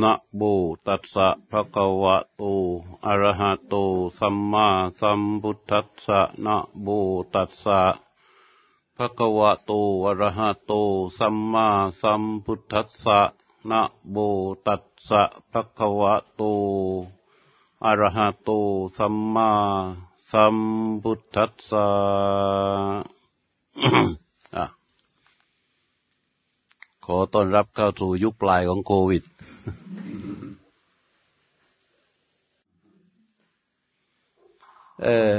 นะโมตัสสะภะคะวะโต อะระหะโต สัมมาสัมพุทธัสสะนะโมตัสสะภะคะวะโต อะระหะโต สัมมาสัมพุทธัสสะนะโมตัสสะภะคะวะโต อะระหะโต สัมมาสัมพุทธัสสะ ขอต้อนรับเข้าสู่ยุคปลายของโควิด เอ่อ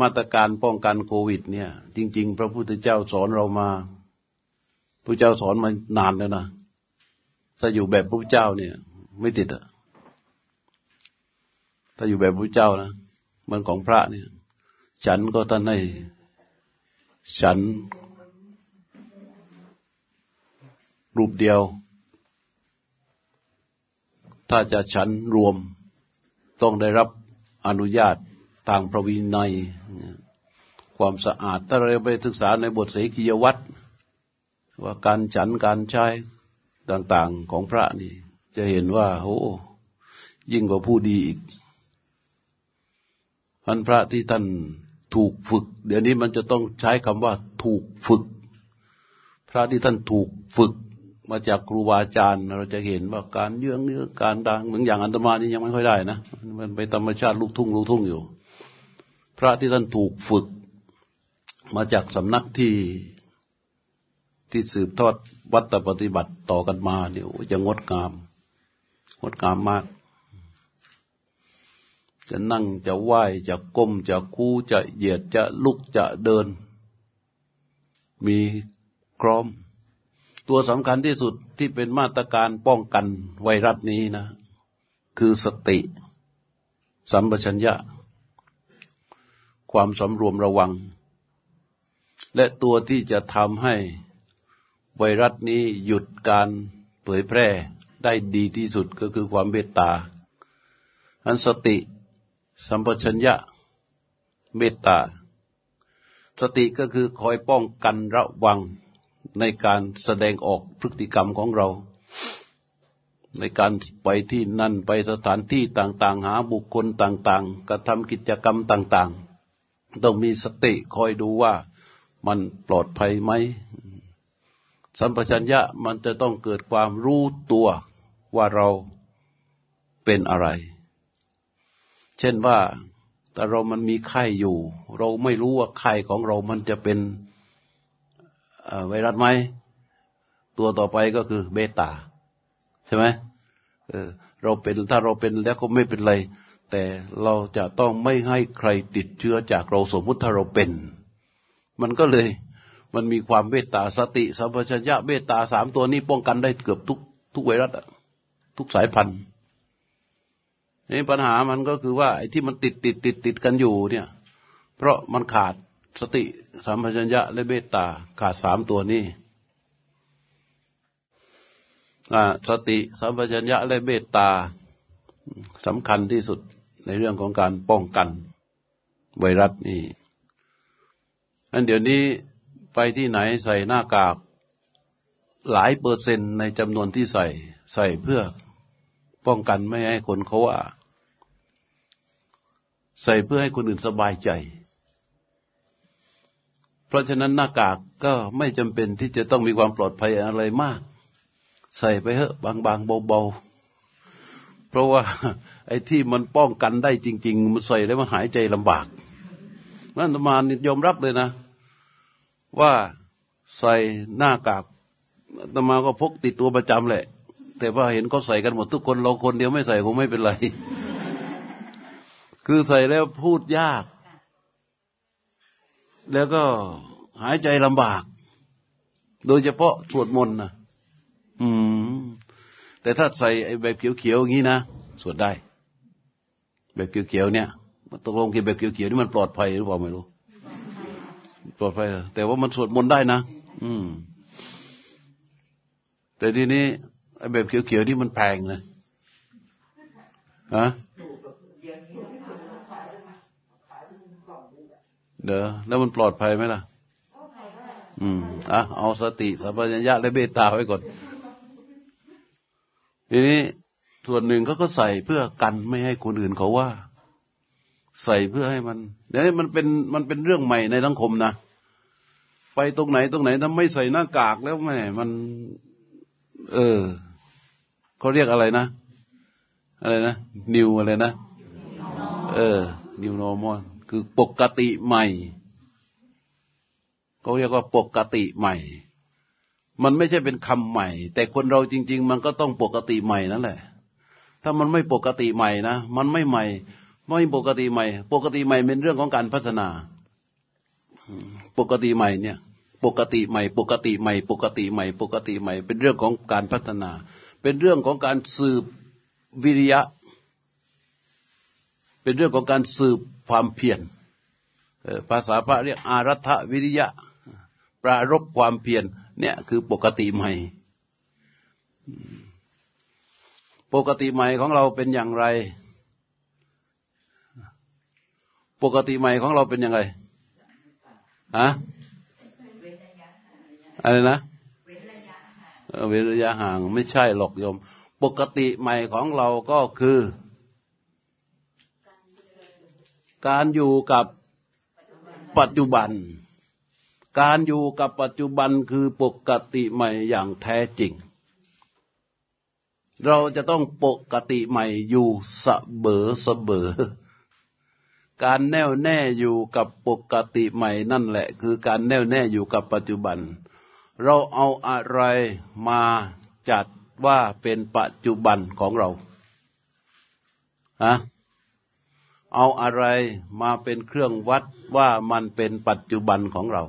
มาตรการป้องกันโควิด เนี่ย จริง ๆ พระพุทธเจ้าสอนเรามาพระเจ้าสอนมานานแล้วนะถ้าอยู่แบบพระพุทธเจ้าเนี่ย ไม่ติดอะถ้าอยู่แบบพระพุทธเจ้านะมันของพระเนี่ย ฉันก็ท่านให้ฉัน รูปเดียว ถ้าจะฉันรวมต้องได้รับอนุญาตทางพระวินัย ความสะอาด ถ้าเราไปศึกษาในบทเสกียวัตรว่าการฉันการใช้ต่างๆของพระนี่ จะเห็นว่าโอ้ยิ่งกว่าผู้ดีอีกพันพระที่ท่านถูกฝึก เดี๋ยวนี้มันจะต้องใช้คำว่า ถูกฝึก พระที่ท่านถูกฝึก มาจากครูบาอาจารย์ เราจะเห็นว่าการเยื่องเนื้อการดังเหมือนอย่างอันตมานี่ยังไม่ค่อยได้นะมันเป็นธรรมชาติลูกทุ่งลูกทุ่งอยู่ พระที่ท่านถูกฝึก มาจากสำนักที่ที่สืบทอดวัตปฏิบัติต่อกันมาเดี๋ยจะงดงามงดงามมาก จะนั่งจะไหว้จะก้มจะคู่จะเหยียดจะลุกจะเดิน มีครอม ตัวสำคัญที่สุดที่เป็นมาตรการป้องกันไวรัสนี้นะ คือสติ สัมปชัญญะ ความสำรวมระวัง และตัวที่จะทำให้ไวรัสนี้หยุดการเผยแพร่ได้ดีที่สุดก็คือความเมตตาอันสติ สัมปชัญญะ เมตตา สติก็คือคอยป้องกันระวัง ในการแสดงออกพฤติกรรมของเรา ในการไปที่นั่นไปสถานที่ต่างๆ หาบุคคลต่างๆกระทำกิจกรรมต่าง ๆ ต้องมีสติคอยดูว่ามันปลอดภัยไหม สัมปชัญญะมันจะต้องเกิดความรู้ตัวว่าเราเป็นอะไร เช่นว่าแต่เรามันมีไข้อยู่ เราไม่รู้ว่าไข้ของเรามันจะเป็น ไวรัสไหม ตัวต่อไปก็คือเบต้าใช่ไหมเออเราเป็นถ้าเราเป็นแล้วก็ไม่เป็นไร แต่เราจะต้องไม่ให้ใครติดเชื้อจากเราสมมุติถ้าเราเป็น มันก็เลยมันมีความเมตตาสติสัมปชัญญะเมตตาสามตัวนี้ป้องกันได้เกือบทุกทุกไวรัสทุกสายพันธุ์นี่ปัญหามันก็คือว่าไอ้ที่มันติดติดติดติดกันอยู่เนี่ย เพราะมันขาด สติสัมปชัญญะและเมตตาขาดสามตัวนี้สติสัมปชัญญะและเมตตาสำคัญที่สุดในเรื่องของการป้องกันไวรัสนี่อันเดี๋ยวนี้ไปที่ไหนใส่หน้ากากหลายเปอร์เซ็นต์ในจำนวนที่ใส่ใส่เพื่อป้องกันไม่ให้คนเขาว่า ใส่เพื่อให้คนอื่นสบายใจ ราะฉะนั้นหน้ากากก็ไม่จำเป็นที่จะต้องมีความปลอดภัยอะไรมาก ใส่ไปเถอะบางๆเบาๆ เพราะว่าไอ้ที่มันป้องกันได้จริง ๆ มันใส่แล้วมันหายใจลำบาก นั่นมายอมรับเลยนะ ว่าใส่หน้ากากตมาก็พกติดตัวประจำแหละ แต่ว่าเห็นเขาใส่กันหมดทุกคนเราคนเดียวไม่ใส่คงไม่เป็นไร คือใส่แล้วพูดยาก แล้วก็ หายใจลำบาก โดยเฉพาะสวดมนต์นะอืม แต่ถ้าใส่ไอ้แบบเขียวๆอย่างนี้นะสวดได้ แบบเขียวๆเนี่ยตกลงกินแบบเขียวๆนี่มันปลอดภัยหรือเปล่าไม่รู้ ปลอดภัยแต่ว่ามันสวดมนต์ได้นะอืม แต่ทีนี้ไอ้แบบเขียวๆนี่มันแพงนะฮะเด้อแล้วมันปลอดภัยไหมล่ะ อืมอะเอาสติสัมปชัญญะและเมตตาไว้ก่อน ทีนี้ส่วนหนึ่งเขาก็ใส่เพื่อกันไม่ให้คนอื่นเขาว่า ใส่เพื่อให้มันเนี่ยมันเป็นมันเป็นเรื่องใหม่ในสังคมนะไปตรงไหนตรงไหนถ้าไม่ใส่หน้ากากแล้วแม่มัน เออเขาเรียกอะไรนะ อะไรนะnew อะไรนะ เออ new normal คือปกติใหม่ เขาเรียกว่าปกติใหม่ มันไม่ใช่เป็นคำใหม่ แต่คนเราจริง ๆ มันก็ต้องปกติใหม่นั่นแหละ ถ้ามันไม่ปกติใหม่นะมันไม่ใหม่ ไม่ปกติใหม่ ปกติใหม่เป็นเรื่องของการพัฒนา ปกติใหม่เนี่ย ปกติใหม่ ปกติใหม่ ปกติใหม่ ปกติใหม่ เป็นเรื่องของการพัฒนา เป็นเรื่องของการสืบวิริยะ เป็นเรื่องของการสืบความเพียรภาษาพระเรียกอารัฐวิริยะ ปรารบความเพียรเนี่ยคือปกติใหม่ ปกติใหม่ของเราเป็นอย่างไร ปกติใหม่ของเราเป็นยังไงฮะอะไรนะเว้นระยะห่างไม่ใช่หรอกโยม ปกติใหม่ของเราก็คือ การอยู่กับปัจจุบัน การอยู่กับปัจจุบันคือปกติใหม่อย่างแท้จริง เราจะต้องปกติใหม่อยู่สเบอเสเบอการแน่วแน่อยู่กับปกติใหม่นั่นแหละ คือการแน่วแน่อยู่กับปัจจุบัน เราเอาอะไรมาจัดว่าเป็นปัจจุบันของเราฮะเอาอะไรมาเป็นเครื่องวัดว่ามันเป็นปัจจุบันของเรา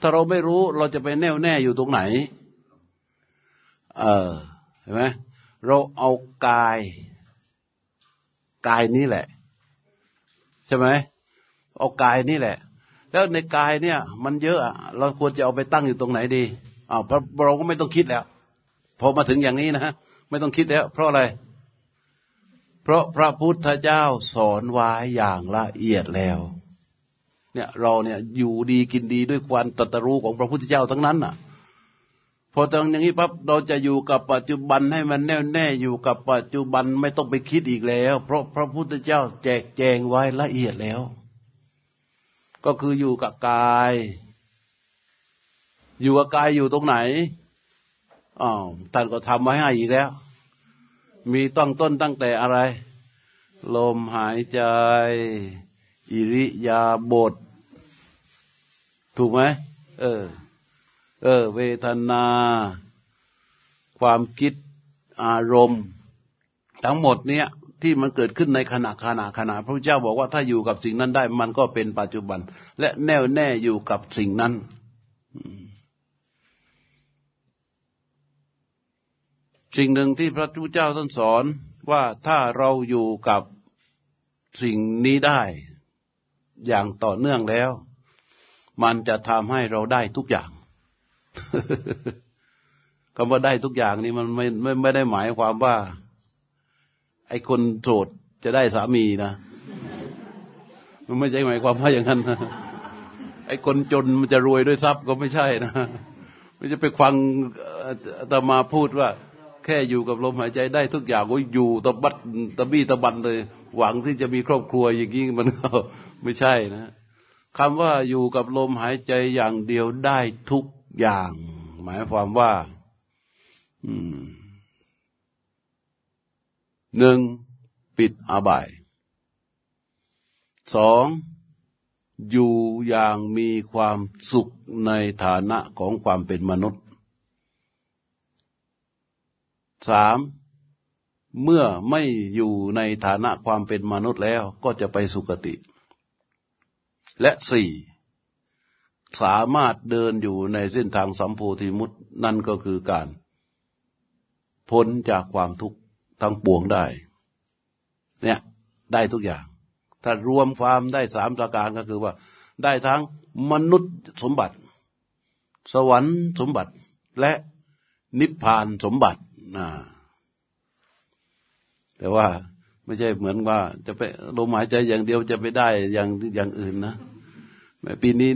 ถ้าเราไม่รู้เราจะไปแน่วแน่อยู่ตรงไหน เออเห็นไหมเราเอากายกายนี้แหละ ใช่ไหมเอากายนี่แหละ แล้วในกายเนี่ย มันเยอะอะเราควรจะเอาไปตั้งอยู่ตรงไหนดีอ้าวเราก็ไม่ต้องคิดแล้วพอมาถึงอย่างนี้นะฮะไม่ต้องคิดแล้ว เพราะอะไร เพราะพระพุทธเจ้าสอนไว้อย่างละเอียดแล้ว เนี่ยเราเนี่ยอยู่ดีกินดีด้วยความตรัสรู้ของพระพุทธเจ้าทั้งนั้นน่ะ พอตรงอย่างนี้ปั๊บเราจะอยู่กับปัจจุบันให้มันแน่วแน่อยู่กับปัจจุบันไม่ต้องไปคิดอีกแล้ว เพราะพระพุทธเจ้าแจกแจงไว้ละเอียดแล้ว ก็คืออยู่กับกาย อยู่กับกายอยู่ตรงไหนอ๋อท่านก็ทำไว้ให้อีกแล้ว มีตั้งต้นตั้งแต่อะไร ลมหายใจ อิริยาบถถูกไหมเออ เออ เวทนา ความคิดอารมณ์ ทั้งหมดเนี้ยที่มันเกิดขึ้นในขณะขณะขณะพระพุทธเจ้าบอกว่าถ้าอยู่กับสิ่งนั้นได้ มันก็เป็นปัจจุบัน และแน่วแน่อยู่กับสิ่งนั้นสิ่งหนึ่งที่พระพุทธเจ้าท่านสอนว่าถ้าเราอยู่กับสิ่งนี้ได้ อย่างต่อเนื่องแล้ว มันจะทำให้เราได้ทุกอย่างคำว่าได้ทุกอย่างนี่มันไม่ไม่ไม่ได้หมายความว่า ไอ้คนโสดจะได้สามีนะ มันไม่ใช่หมายความว่าอย่างนั้นนะไอ้คนจนมันจะรวยด้วยทรัพย์ก็ไม่ใช่นะไม่จะไปฟังตมาพูดว่า แค่อยู่กับลมหายใจได้ทุกอย่างก็อยู่ตะบัดตะบี้ตะบันเลย หวังที่จะมีครอบครัวอย่างนี้มันก็ ไม่ใช่นะคำว่าอยู่กับลมหายใจอย่างเดียวได้ทุกอย่าง หมายความว่าหนึ่งปิดอาบายสองอยู่อย่างมีความสุขในฐานะของความเป็นมนุษย์สามเมื่อไม่อยู่ในฐานะความเป็นมนุษย์แล้วก็จะไปสุคติ และสี่สามารถเดินอยู่ในเส้นทางสัมโพธิมุตนั่นก็คือการ พ้นจากความทุกข์ทั้งปวงได้ เนี่ยได้ทุกอย่าง ถ้ารวมความได้สามประการก็คือว่า ได้ทั้งมนุษย์สมบัติ สวรรค์สมบัติและนิพพานสมบัตินะแต่ว่าไม่ใช่เหมือนว่าจะไปลมหายใจอย่างเดียวจะไปได้อย่างอย่างอื่นนะ ปีนี้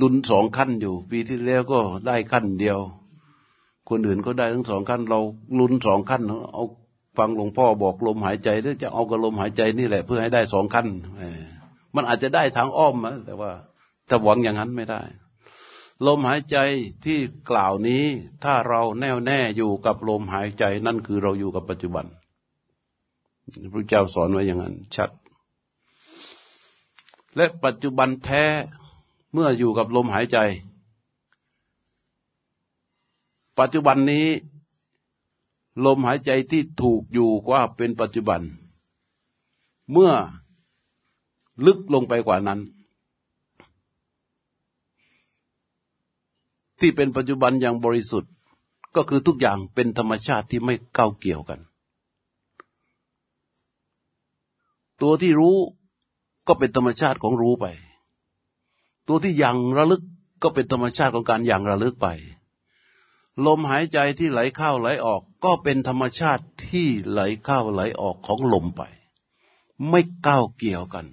ลุ้นสองขั้นอยู่ ปีที่แล้วก็ได้ขั้นเดียว คนอื่นก็ได้ทั้งสองขั้น เราลุ้นสองขั้น เอาฟังหลวงพ่อบอกลมหายใจแล้วจะเอากับลมหายใจนี่แหละ เพื่อให้ได้สองขั้นมันอาจจะได้ทางอ้อมนะแต่ว่าถ้าหวังอย่างนั้นไม่ได้ ลมหายใจที่กล่าวนี้ ถ้าเราแน่วแน่อยู่กับลมหายใจ นั่นคือเราอยู่กับปัจจุบันพระเจ้าสอนไว้อย่างนั้น ชัด และปัจจุบันแท้เมื่ออยู่กับลมหายใจ ปัจจุบันนี้ ลมหายใจที่ถูกอยู่ว่าเป็นปัจจุบัน เมื่อลึกลงไปกว่านั้น ที่เป็นปัจจุบันอย่างบริสุทธิ์ ก็คือทุกอย่างเป็นธรรมชาติที่ไม่เก้าเกี่ยวกัน ตัวที่รู้ ก็เป็นธรรมชาติของรู้ไป ตัวที่ยังระลึกก็เป็นธรรมชาติของการยังระลึกไป ลมหายใจที่ไหลเข้าไหลออก ก็เป็นธรรมชาติที่ไหลเข้าไหลออกของลมไป ไม่ก้าวเกี่ยวกัน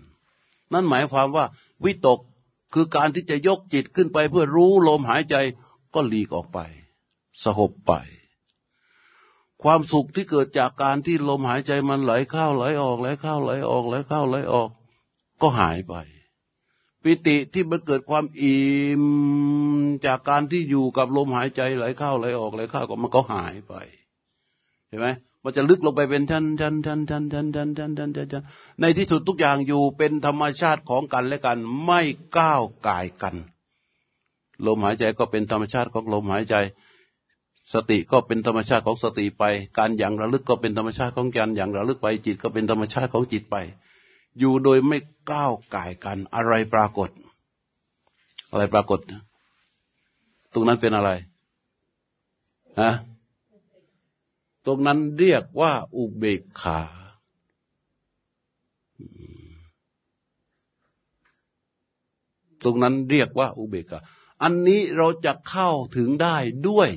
นั่นหมายความว่า วิตกคือการที่จะยกจิตขึ้นไปเพื่อรู้ลมหายใจก็หลีกออกไป สหบไป ความสุขที่เกิดจากการที่ลมหายใจมันไหลเข้าไหลออกไหลเข้าไหลออกไหลเข้าไหลออก ก็หายไป ปิติที่มันเกิดความอิ่มจากการที่อยู่กับลมหายใจไหลเข้าไหลออกไหลเข้าก็มันก็หายไปเห็นไหมมันจะลึกลงไปเป็นชั้นชั้นชั้นชั้นชั้นชั้นชั้นชั้นชั้นในที่สุดทุกอย่างอยู่เป็นธรรมชาติของกันและกันไม่ก้าวกายกัน ลมหายใจก็เป็นธรรมชาติของลมหายใจ สติก็เป็นธรรมชาติของสติไป การอย่างระลึกก็เป็นธรรมชาติของการอย่างระลึกไป จิตก็เป็นธรรมชาติของจิตไป อยู่โดยไม่ก้าวไกายกันอะไรปรากฏ อะไรปรากฏ ตรงนั้นเป็นอะไรฮะตรงนั้นเรียกว่า อุเบกขา ตรงนั้นเรียกว่า อุเบกขา อันนี้เราจะเข้าถึงได้ด้วย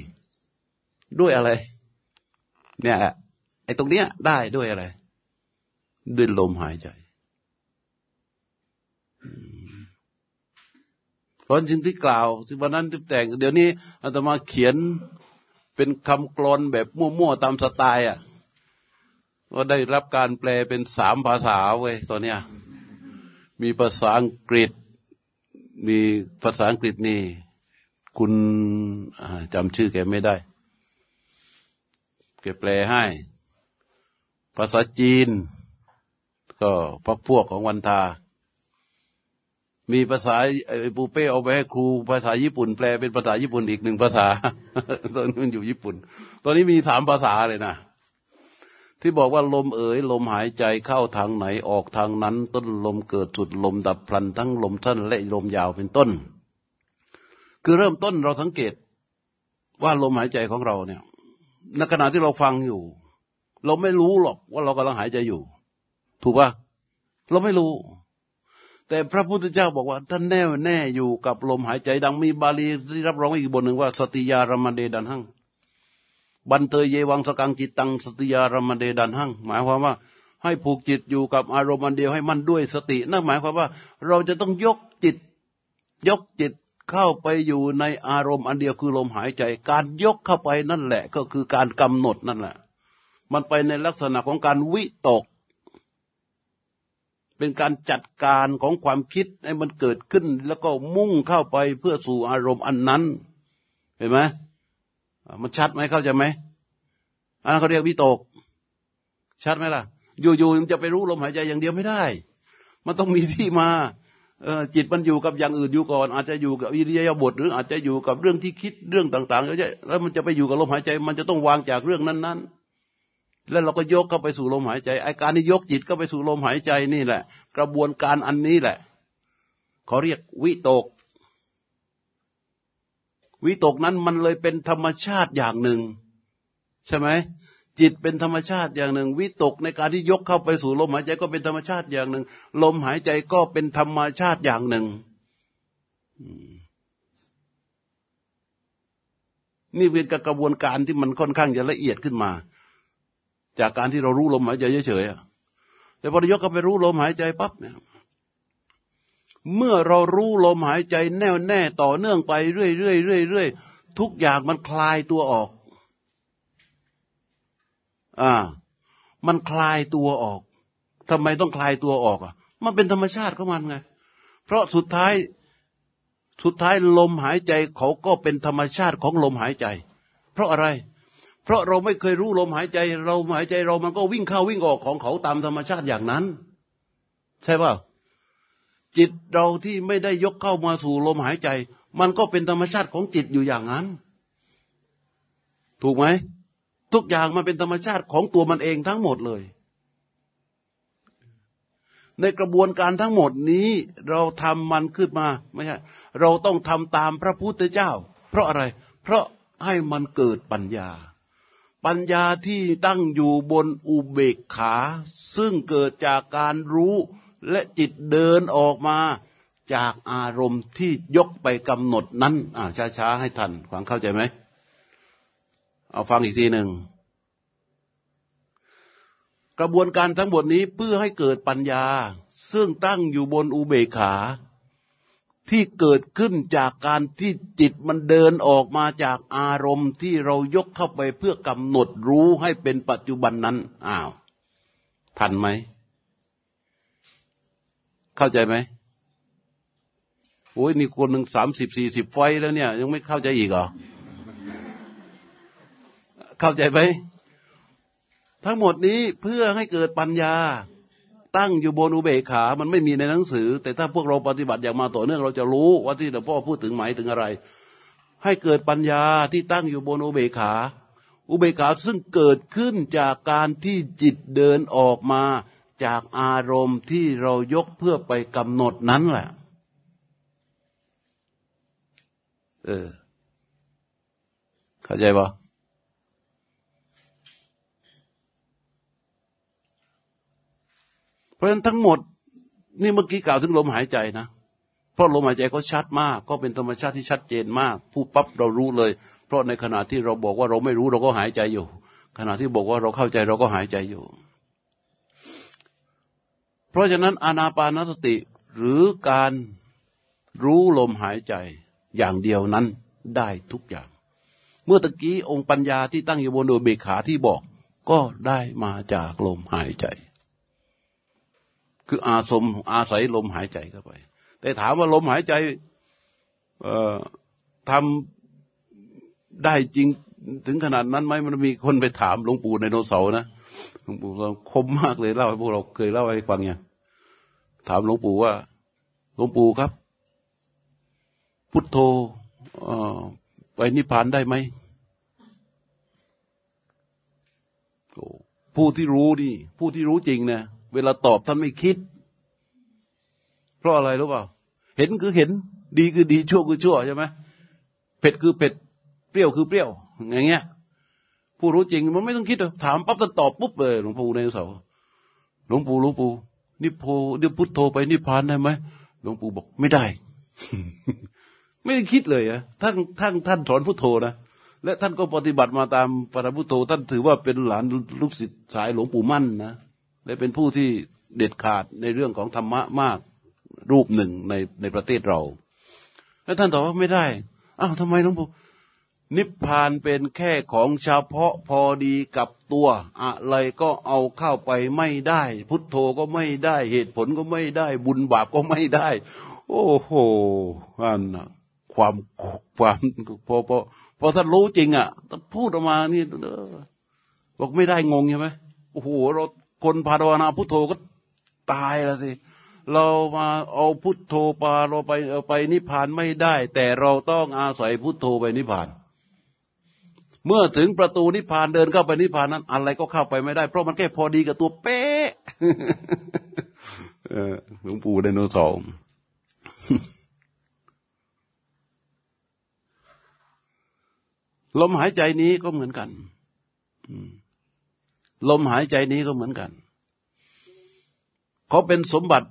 ด้วยอะไร เนี่ยไอ้ตรงเนี้ยได้ด้วยอะไร ด้วยลมหายใจ เพ ราะสิ่งที่กล่าวที่วันนั้นที่แต่ง เดี๋ยวนี้อาตมาเขียนเป็นคำกลอนแบบมั่วๆตามสไตล์อะก็ได้รับการแปลเป็นสามภาษาเว้ยตอนเนี้ยมีภาษาอังกฤษ มีภาษาอังกฤษนี่ คุณจำชื่อแกไม่ได้ แกแปลให้ ภาษาจีน ก็พักพวกของวันทา มีภาษาปูเป้เอาไปให้ครูภาษาญี่ปุ่น แปลเป็นภาษาญี่ปุ่นอีกหนึ่งภาษา ตอนนี้มันอยู่ญี่ปุ่น ตอนนี้มีสามภาษาเลยนะที่บอกว่าลมเอ๋ยลมหายใจเข้าทางไหนออกทางนั้น ต้นลมเกิดสุดลมดับพลันทั้งลมสั้นและลมยาวเป็นต้น คือเริ่มต้นเราสังเกตว่าลมหายใจของเราเนี่ยในขณะที่เราฟังอยู่ เราไม่รู้หรอกว่าเรากำลังหายใจอยู่ ถูกปะเราไม่รู้ แต่พระพุทธเจ้าบอกว่าท่านแน่วแน่อยู่กับลมหายใจดังมีบาลีที่รับรองอีกบทหนึ่งว่า สติยารมเดดันหังบันเตยเยวังสกังจิตตังสติยารมเดดันหังหมายความว่าให้ผูกจิตอยู่กับอารมณ์อันเดียวให้มันด้วยสตินั่นหมายความว่าเราจะต้องยกจิต ยกจิตเข้าไปอยู่ในอารมณ์อันเดียวคือลมหายใจ การยกเข้าไปนั่นแหละ ก็คือการกำหนดนั่นแหละ มันไปในลักษณะของการวิตก เป็นการจัดการของความคิดให้มันเกิดขึ้น แล้วก็มุ่งเข้าไปเพื่อสู่อารมณ์อันนั้น เห็นไหมมันชัดไหมเข้าใจไหมอันนั้นเขาเรียกวิตก ชัดไหมล่ะ อยู่ๆมันจะไปรู้ลมหายใจอย่างเดียวไม่ได้ มันต้องมีที่มาจิตมันอยู่กับอย่างอื่นอยู่ก่อน อาจจะอยู่กับอิริยาบถหรืออาจจะอยู่กับเรื่องที่คิดเรื่องต่างๆแล้วมันจะไปอยู่กับลมหายใจ มันจะต้องวางจากเรื่องนั้นๆ แล้วเราก็ยกเข้าไปสู่ลมหายใจไอการที่ยกจิตเข้าไปสู่ลมหายใจนี่แหละ กระบวนการอันนี้แหละเขาเรียกวิตก วิตกนั้นมันเลยเป็นธรรมชาติอย่างหนึ่ง ใช่ไหมจิตเป็นธรรมชาติอย่างหนึ่ง วิตกในการที่ยกเข้าไปสู่ลมหายใจก็เป็นธรรมชาติอย่างหนึ่ง ลมหายใจก็เป็นธรรมชาติอย่างหนึ่งนี่เป็นกระบวนการที่มันค่อนข้างจะละเอียดขึ้นมา จากการที่เรารู้ลมหายใจเฉยๆแต่พอยกเข้าไปรู้ลมหายใจปั๊บเนี่ยเมื่อเรารู้ลมหายใจแน่วแน่ต่อเนื่องไปเรื่อยๆเรื่อยๆทุกอย่างมันคลายตัวออก อ่า มันคลายตัวออกทำไมต้องคลายตัวออกอะ มันเป็นธรรมชาติของมันไง เพราะสุดท้าย สุดท้ายลมหายใจเขาก็เป็นธรรมชาติของลมหายใจ เพราะอะไร เพราะเราไม่เคยรู้ลมหายใจ เราหายใจเรามันก็วิ่งเข้าวิ่งออกของเขาตามธรรมชาติอย่างนั้น ใช่ป่ะจิตเราที่ไม่ได้ยกเข้ามาสู่ลมหายใจ มันก็เป็นธรรมชาติของจิตอยู่อย่างนั้น ถูกไหมทุกอย่างมันเป็นธรรมชาติของตัวมันเองทั้งหมดเลย ในกระบวนการทั้งหมดนี้ เราทำมันขึ้นมาไม่ใช่เราต้องทำตามพระพุทธเจ้า เพราะอะไร เพราะให้มันเกิดปัญญา ปัญญาที่ตั้งอยู่บนอุเบกขา ซึ่งเกิดจากการรู้และจิตเดินออกมาจากอารมณ์ที่ยกไปกำหนดนั้น อ่าช้าๆให้ทันฟังเข้าใจไหม เอาฟังอีกทีหนึ่ง กระบวนการทั้งหมดนี้เพื่อให้เกิดปัญญา ซึ่งตั้งอยู่บนอุเบกขา ที่เกิดขึ้นจากการที่จิตมันเดินออกมาจากอารมณ์ที่เรายกเข้าไปเพื่อกำหนดรู้ให้เป็นปัจจุบันนั้น อ้าว ทันไหม เข้าใจไหมโอ้ยนี่คนหนึ่งสามสิบสี่สิบไฟแล้วเนี่ย ยังไม่เข้าใจอีกเหรอ เข้าใจไหมทั้งหมดนี้เพื่อให้เกิดปัญญา ตั้งอยู่บนอุเบกขา มันไม่มีในหนังสือ แต่ถ้าพวกเราปฏิบัติอย่างมาต่อเนื่องเราจะรู้ว่าที่หลวงพ่อพูดถึงหมายถึงอะไร ให้เกิดปัญญาที่ตั้งอยู่บนอุเบกขา อุเบกขาซึ่งเกิดขึ้นจากการที่จิตเดินออกมา จากอารมณ์ที่เรายกเพื่อไปกำหนดนั้นแหละ เออ เข้าใจปะเพ ราะฉะนั้นทั้งหมดนี่เมื่อกี้กล่าวถึงลมหายใจนะ เพราะลมหายใจก็ชัดมาก ก็เป็นธรรมชาติที่ชัดเจนมาก ผู้ปั๊บเรารู้เลย เพราะในขณะที่เราบอกว่าเราไม่รู้เราก็หายใจอยู่ ขณะที่บอกว่าเราเข้าใจเราก็หายใจอยู่ เพราะฉะนั้นอานาปานสติหรือการรู้ลมหายใจอย่างเดียวนั้นได้ทุกอย่าง เมื่อตะกี้องค์ปัญญาที่ตั้งอยู่บนโดยเบขาที่บอกก็ได้มาจากลมหายใจ คืออาสมอาศัยลมหายใจเข้าไป แต่ถามว่าลมหายใจทำได้จริงถึงขนาดนั้นไหมมันมีคนไปถามหลวงปู่ในโนเสานะหลวงปู่คมมากเลยเล่าให้พวกเราเคยเล่าให้ฟังเนี่ยถามหลวงปู่ว่าหลวงปู่ครับ พุทโธไปนิพพานได้ไหมผู้ที่รู้นี่ผู้ที่รู้จริงเนี่ย เวลาตอบท่านไม่คิด เพราะอะไรรู้เปล่า เห็นคือเห็น ดีคือดีชั่วคือชั่วใช่ไหมเผ็ดคือเผ็ด เปรี้ยวคือเปรี้ยว อย่างเงี้ย ผู้รู้จริงมันไม่ต้องคิด ถามปั๊บจะตอบปุ๊บเลยหลวงปู่ในเสาหลวงปู่หลวงปู่นิพโพเดี๋ยวพุทโธไปนิพพานได้ไหมหลวงปู่บอกไม่ได้ ไม่ได้คิดเลยอะท่านท่านท่านสอนพุทโธนะและท่านก็ปฏิบัติมาตามปรพุทโธท่านถือว่าเป็นหลานลูกศิษย์สายหลวงปู่มั่นนะ และเป็นผู้ที่เด็ดขาดในเรื่องของธรรมะมากรูปหนึ่งในในประเทศเรา แล้วท่านตอบว่าไม่ได้ อ้าวทำไมหลวงปู่นิพพานเป็นแค่ของเฉพาะพอดีกับตัว อะไรก็เอาเข้าไปไม่ได้ พุทโธก็ไม่ได้เหตุผลก็ไม่ได้ บุญบาปก็ไม่ได้ โอ้โหอันความความพอพอพอท่านรู้จริงอะท่านพูดออกมานี่บอกไม่ได้งงใช่ไหมโอ้โหเรา คนภาวนาพุทโธก็ตายแล้วสิ เรามาเอาพุทโธปาเราไปเอาไปนิพพานไม่ได้ แต่เราต้องอาศัยพุทโธไปนิพพาน เมื่อถึงประตูนิพพานเดินเข้าไปนิพพานนั้น อะไรก็เข้าไปไม่ได้ เพราะมันแค่พอดีกับตัวเป๊ะหลวงปู่ไดโนเสาร์ลมหายใจนี้ก็เหมือนกัน ลมหายใจนี้ก็เหมือนกัน เขาเป็นสมบัติ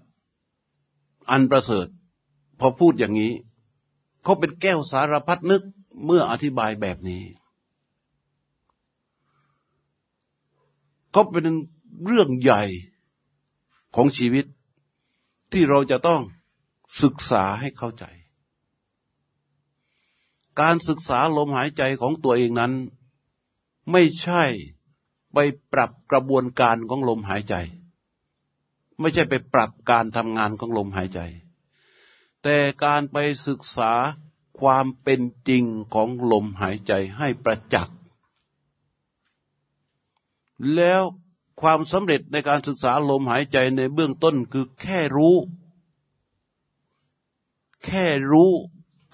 อันประเสริฐ พอพูดอย่างนี้ เขาเป็นแก้วสารพัดนึกเมื่ออธิบายแบบนี้ ก็เป็นเรื่องใหญ่ของชีวิตที่เราจะต้องศึกษาให้เข้าใจ การศึกษาลมหายใจของตัวเองนั้น ไม่ใช่ ไปปรับกระบวนการของลมหายใจ ไม่ใช่ไปปรับการทำงานของลมหายใจ แต่การไปศึกษาความเป็นจริงของลมหายใจให้ประจักษ์ แล้วความสำเร็จในการศึกษาลมหายใจในเบื้องต้นคือแค่รู้ แค่รู้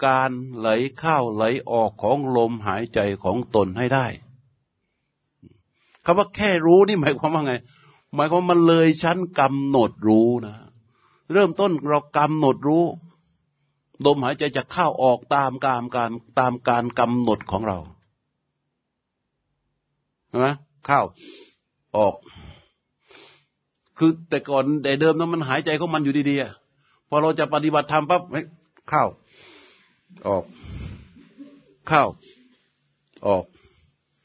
การไหลเข้าไหลออกของลมหายใจของตนให้ได้ คำว่าแค่รู้นี่หมายความว่าไง หมายความมันเลยชั้นกำหนดรู้นะ เริ่มต้นเรากำหนดรู้ลมหายใจจะเข้าออกตามการการตามการกำหนดของเราใช่ไหมเข้าออก คือแต่ก่อนแต่เดิมนั้นมันหายใจของมันอยู่ดีๆพอเราจะปฏิบัติธรรมปั๊บเข้าออก เข้าออก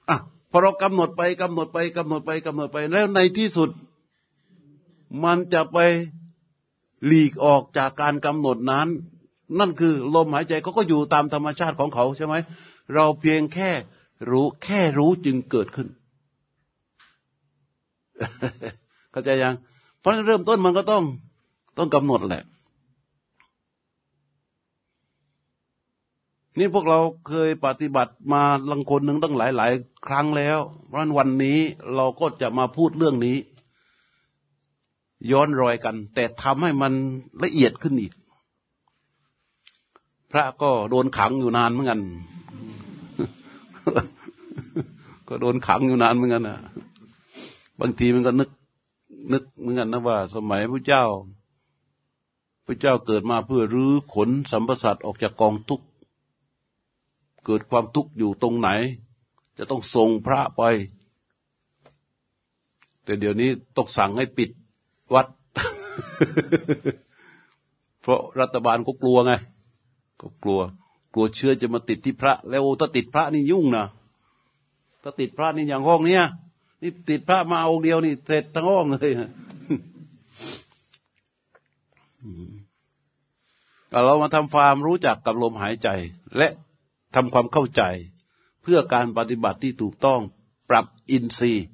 อะ พอเรากำหนดไปกำหนดไปกำหนดไปกำหนดไป แล้วในที่สุด มันจะไปหลีกออกจากการกำหนดนั้น นั่นคือลมหายใจเขาก็อยู่ตามธรรมชาติของเขาใช่ไหมเราเพียงแค่รู้แค่รู้จึงเกิดขึ้นเข้าใจยังเพราะเริ่มต้นมันก็ต้องต้องกำหนดแหละ นี่พวกเราเคยปฏิบัติมาลังคนหนึ่งตั้งหลายหลายครั้งแล้ว เพราะวันนี้เราก็จะมาพูดเรื่องนี้ ย้อนรอยกัน แต่ทำให้มันละเอียดขึ้นอีก พระก็โดนขังอยู่นานเหมือนกัน ก็โดนขังอยู่นานเหมือนกันนะบางทีมันก็นึก นึกเหมือนกันนะว่า สมัยพระเจ้าพระเจ้าเกิดมาเพื่อรื้อขนสัมปสัตออกจากกองทุกข์ เกิดความทุกข์อยู่ตรงไหน จะต้องส่งพระไป แต่เดี๋ยวนี้ตกสั่งให้ปิดวัด เพราะรัฐบาลก็กลัวไง ก็กลัว กลัวเชื้อจะมาติดที่พระ แล้วถ้าติดพระนี่ยุ่งนะถ้าติดพระนี่อย่างห้องเนี้ยนี่ติดพระมาองค์เดียวนี่เสร็จทั้งห้องเลยเรามาทำความรู้จักกับลมหายใจ และ ทำความเข้าใจ เพื่อการปฏิบัติที่ถูกต้องปรับอินทรีย์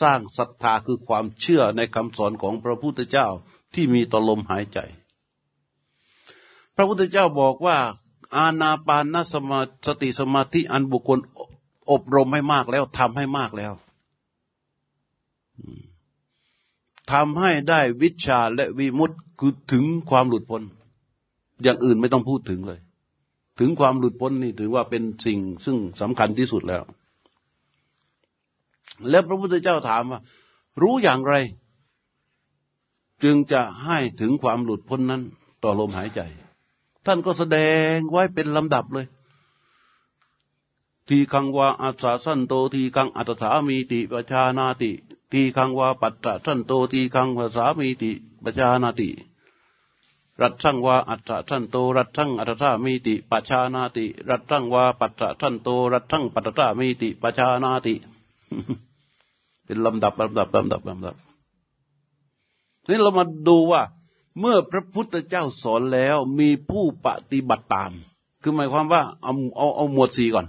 สร้างศรัทธาคือความเชื่อในคำสอนของพระพุทธเจ้าที่มีต่อลมหายใจ พระพุทธเจ้าบอกว่า อาณาปานสมาสติสมาธิอันบุคคลอบรมให้มากแล้วทำให้มากแล้วทำให้ได้วิชาและวิมุตติคือถึงความหลุดพ้น อย่างอื่นไม่ต้องพูดถึงเลย ถึงความหลุดพ้นนี่ถือว่าเป็นสิ่งซึ่งสำคัญที่สุดแล้ว แล้วพระพุทธเจ้าถามว่า รู้อย่างไร จึงจะให้ถึงความหลุดพ้นนั้น ต่อลมหายใจ ท่านก็แสดงไว้เป็นลำดับเลย ทีคังวาอัศสันโต ทีคังอัตถามีติปชานาติ ทีคังวาปัตตะท่านโต ทีคังภาษามีติปชานาติ รัตทั้งวาอัตตะท่านโตรัตทั้งอัตถามีติปชานาติรัตทั้งวาปัตตะท่านโตรัตทั้งปัตตะมีติปชานาติ เป็นลำดับลำดับลำดับลำดับนี่เรามาดูว่า เมื่อพระพุทธเจ้าสอนแล้วมีผู้ปฏิบัติตาม คือหมายความว่าเอาเอาเอาหมวดสี่ก่อน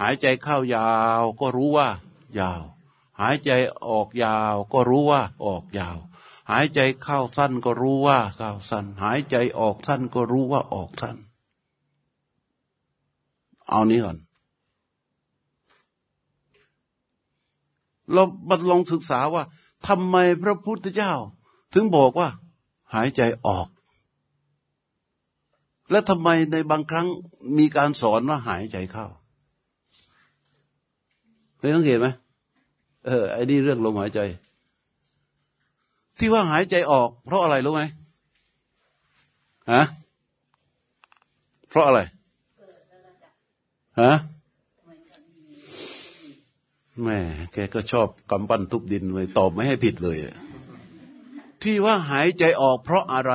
หายใจเข้ายาวก็รู้ว่า ยาว หายใจออกยาวก็รู้ว่าออกยาว หายใจเข้าสั้นก็รู้ว่าเข้าสั้น หายใจออกสั้นก็รู้ว่าออกสั้น เอานี้ก่อน เรามาลองศึกษาว่าทำไมพระพุทธเจ้า ถึงบอกว่า หายใจออก และทำไมในบางครั้งมีการสอนว่าหายใจเข้าเคยสังเกตไหมเออไอ้นี่เรื่องลมหายใจ ที่ว่าหายใจออก เพราะอะไรรู้ไหมฮะเพราะอะไรฮะแม่แกก็ชอบกำปั้นทุบดินเลยตอบไม่ให้ผิดเลย ที่ว่าหายใจออกเพราะอะไร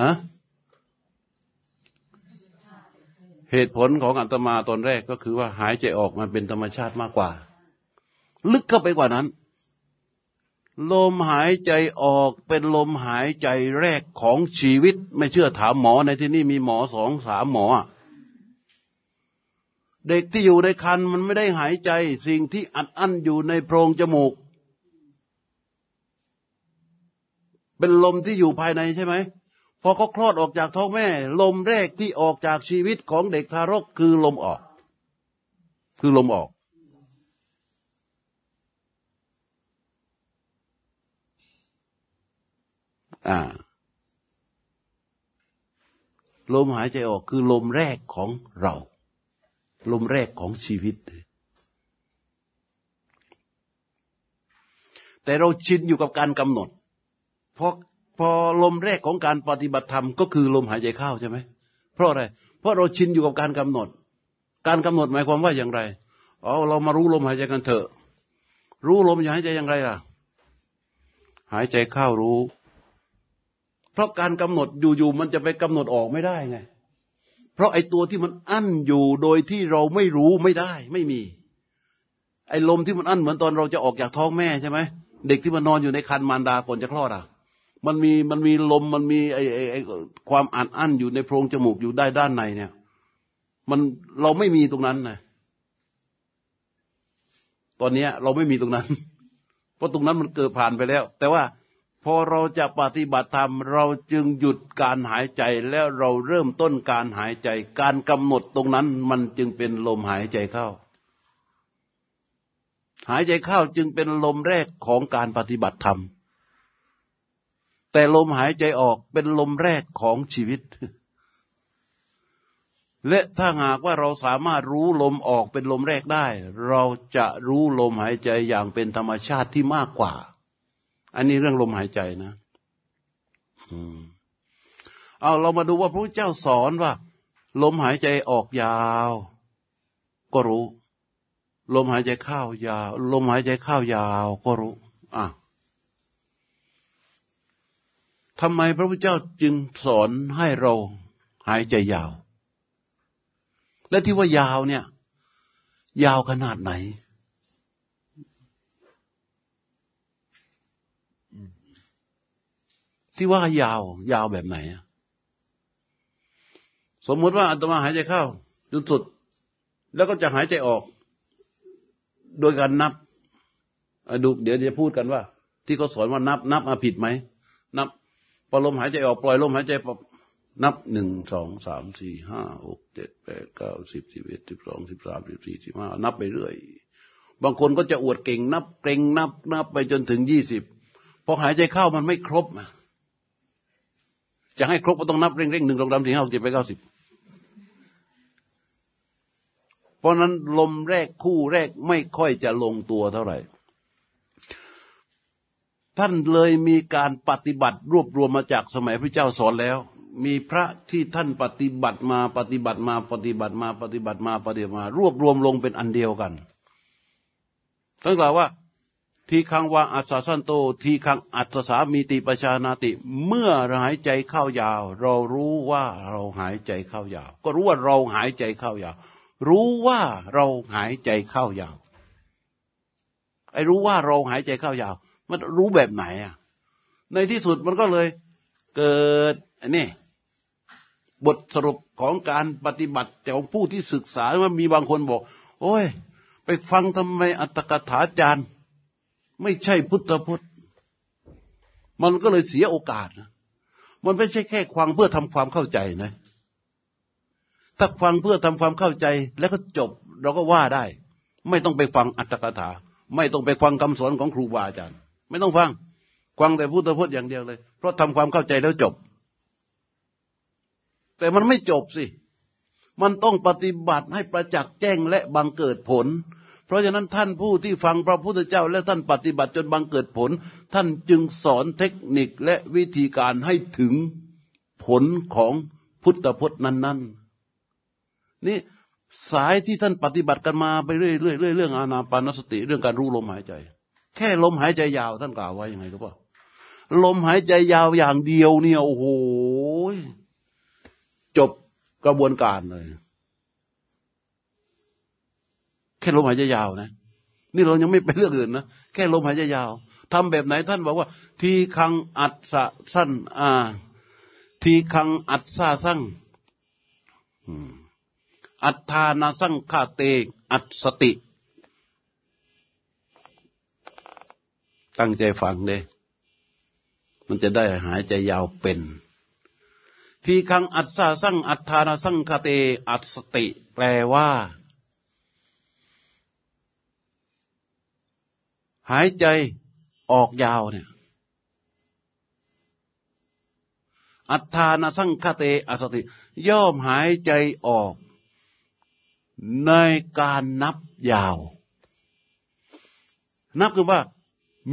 อะเหตุผลของอัตมาตอนแรกก็คือว่าหายใจออกมันเป็นธรรมชาติมากกว่า ลึกเข้าไปกว่านั้น ลมหายใจออกเป็นลมหายใจแรกของชีวิต ไม่เชื่อถามหมอในที่นี่มีหมอสองสามหมอ เด็กที่อยู่ในคันมันไม่ได้หายใจ สิ่งที่อัดอั้นอยู่ในโพรงจมูก เป็นลมที่อยู่ภายในใช่ไหมพอเขาคลอดออกจากท้องแม่ ลมแรกที่ออกจากชีวิตของเด็กทารกคือลมออก คือลมออก อ่า ลมหายใจออกคือลมแรกของเรา ลมแรกของชีวิต แต่เราชินอยู่กับการกำหนด เพราะพอลมแรกของการปฏิบัติธรรมก็คือลมหายใจเข้าใช่ไหม เพราะอะไร เพราะเราชินอยู่กับการกำหนด การกำหนดหมายความว่าอย่างไรอ๋อเรามารู้ลมหายใจกันเถอะ รู้ลมหายใจอย่างไรอะ หายใจเข้ารู้ เพราะการกำหนดอยู่ๆมันจะไปกำหนดออกไม่ได้ไง เพราะไอ้ตัวที่มันอั้นอยู่โดยที่เราไม่รู้ไม่ได้ ไม่มี ไอ้ลมที่มันอั้นเหมือนตอนเราจะออกจากท้องแม่ใช่ไหมเด็กที่มันนอนอยู่ในคันมารดาก่อนจะคลอดอะ มันมีมันมีลมมันมีไอ้ไอไอความอัดอั้นอยู่ในโพรงจมูกอยู่ได้ด้านในเนี่ย มันเราไม่มีตรงนั้นนะตอนนี้เราไม่มีตรงนั้น เพราะตรงนั้นมันเกิดผ่านไปแล้ว แต่ว่า พอเราจะปฏิบัติธรรมเราจึงหยุดการหายใจแล้วเราเริ่มต้นการหายใจ การกำหนดตรงนั้นมันจึงเป็นลมหายใจเข้า หายใจเข้าจึงเป็นลมแรกของการปฏิบัติธรรม แต่ลมหายใจออกเป็นลมแรกของชีวิต และถ้าหากว่าเราสามารถรู้ลมออกเป็นลมแรกได้ เราจะรู้ลมหายใจอย่างเป็นธรรมชาติที่มากกว่า อันนี้เรื่องลมหายใจนะอเอาเรามาดูว่าพระเจ้าสอนว่า ลมหายใจออกยาว ก็รู้ ลมหายใจเข้ายาว ลมหายใจเข้ายาว ก็รู้อะทำไมพระพุทธเจ้าจึงสอนให้เราหายใจยาว และที่ว่ายาวเนี่ย ยาวขนาดไหน ที่ว่ายาว ยาวแบบไหนสมมติว่าอาตมาหายใจเข้าจนสุด แล้วก็จะหายใจออก โดยการนับดูเดี๋ยวจะพูดกันว่า ที่เขาสอนว่านับ นับมาผิดไหมนับพอลมหายใจออกปล่อยลมหายใจนับหนึ่งสองสามสี่ห้าหกเจ็ดแปดเก้าสิบสิบเอ็ดสิบสองสิบสามสิบสี่สิบห้านับไปเรื่อย บางคนก็จะอวดเก่งนับ เกรงนับ นับไปจนถึงยี่สิบพอหายใจเข้ามันไม่ครบนะ จะให้ครบก็ต้องนับเร่งๆหนึ่งสองสามสี่ห้าหกเจ็ดแปดเก้าสิบเพราะนั้นลมแรกคู่แรกไม่ค่อยจะลงตัวเท่าไหร่ ท่านเลยมีการปฏิบัติรวบรวมมาจากสมัยพระเจ้าสอนแล้ว มีพระที่ท่านปฏิบัติมาปฏิบัติมาปฏิบัติมาปฏิบัติมาปฏิบัติมา รวบรวมลงเป็นอันเดียวกันท่านกล่าวว่า ทีคังวาอัศสันโต ทีคังอัศสามีติปชานาติ เมื่อหายใจเข้ายาว เรารู้ว่าเราหายใจเข้ายาว ก็รู้ว่าเราหายใจเข้ายาว รู้ว่าเราหายใจเข้ายาว ไอ้รู้ว่าเราหายใจเข้ายาว มันรู้แบบไหนอะ ในที่สุดมันก็เลย เกิดอันนี้บทสรุปของการปฏิบัติของผู้ที่ศึกษาว่ามีบางคนบอก โอ้ย ไปฟังทำไมอัตถกถาจารย์ ไม่ใช่พุทธพจน์ มันก็เลยเสียโอกาสนะมันไม่ใช่แค่ฟังเพื่อทำความเข้าใจนะ ถ้าฟังเพื่อทำความเข้าใจแล้วก็จบเราก็ว่าได้ ไม่ต้องไปฟังอัตถกถา ไม่ต้องไปฟังคำสอนของครูบาอาจารย์ ไม่ต้องฟังฟังแต่พุทธพจน์อย่างเดียวเลย เพราะทำความเข้าใจแล้วจบ แต่มันไม่จบสิ มันต้องปฏิบัติให้ประจักษ์แจ้งและบังเกิดผล เพราะฉะนั้นท่านผู้ที่ฟังพระพุทธเจ้าและท่านปฏิบัติจนบังเกิดผล ท่านจึงสอนเทคนิคและวิธีการให้ถึงผลของพุทธพจน์นั้น ๆ นี่สายที่ท่านปฏิบัติกันมาไปเรื่อยๆเรื่องอานาปานสติเรื่องการรู้ลมหายใจ แค่ลมหายใจยาวท่านกล่าวไว้ยังไงรู้ป่ะลมหายใจยาวอย่างเดียวเนี่ยโอ้โหจบกระบวนการเลย แค่ลมหายใจยาวนะ นี่เรายังไม่ไปเรื่องอื่นนะแค่ลมหายใจยาวทำแบบไหนท่านบอกว่า ทีคังอัดสะสั้นอ่า ทีคังอัดซาสั้งอัฏฐานาสังคาเต อัตสติ ตั้งใจฟังเลยมันจะได้หายใจยาวเป็น ที่คังอัศาสังอัฏฐานาสังคาเต อัตสติ แปลว่า หายใจออกยาวเนี่ย อัฏฐานสังคเตอสติ ย่อมหายใจออก ในการนับยาว นับคือว่า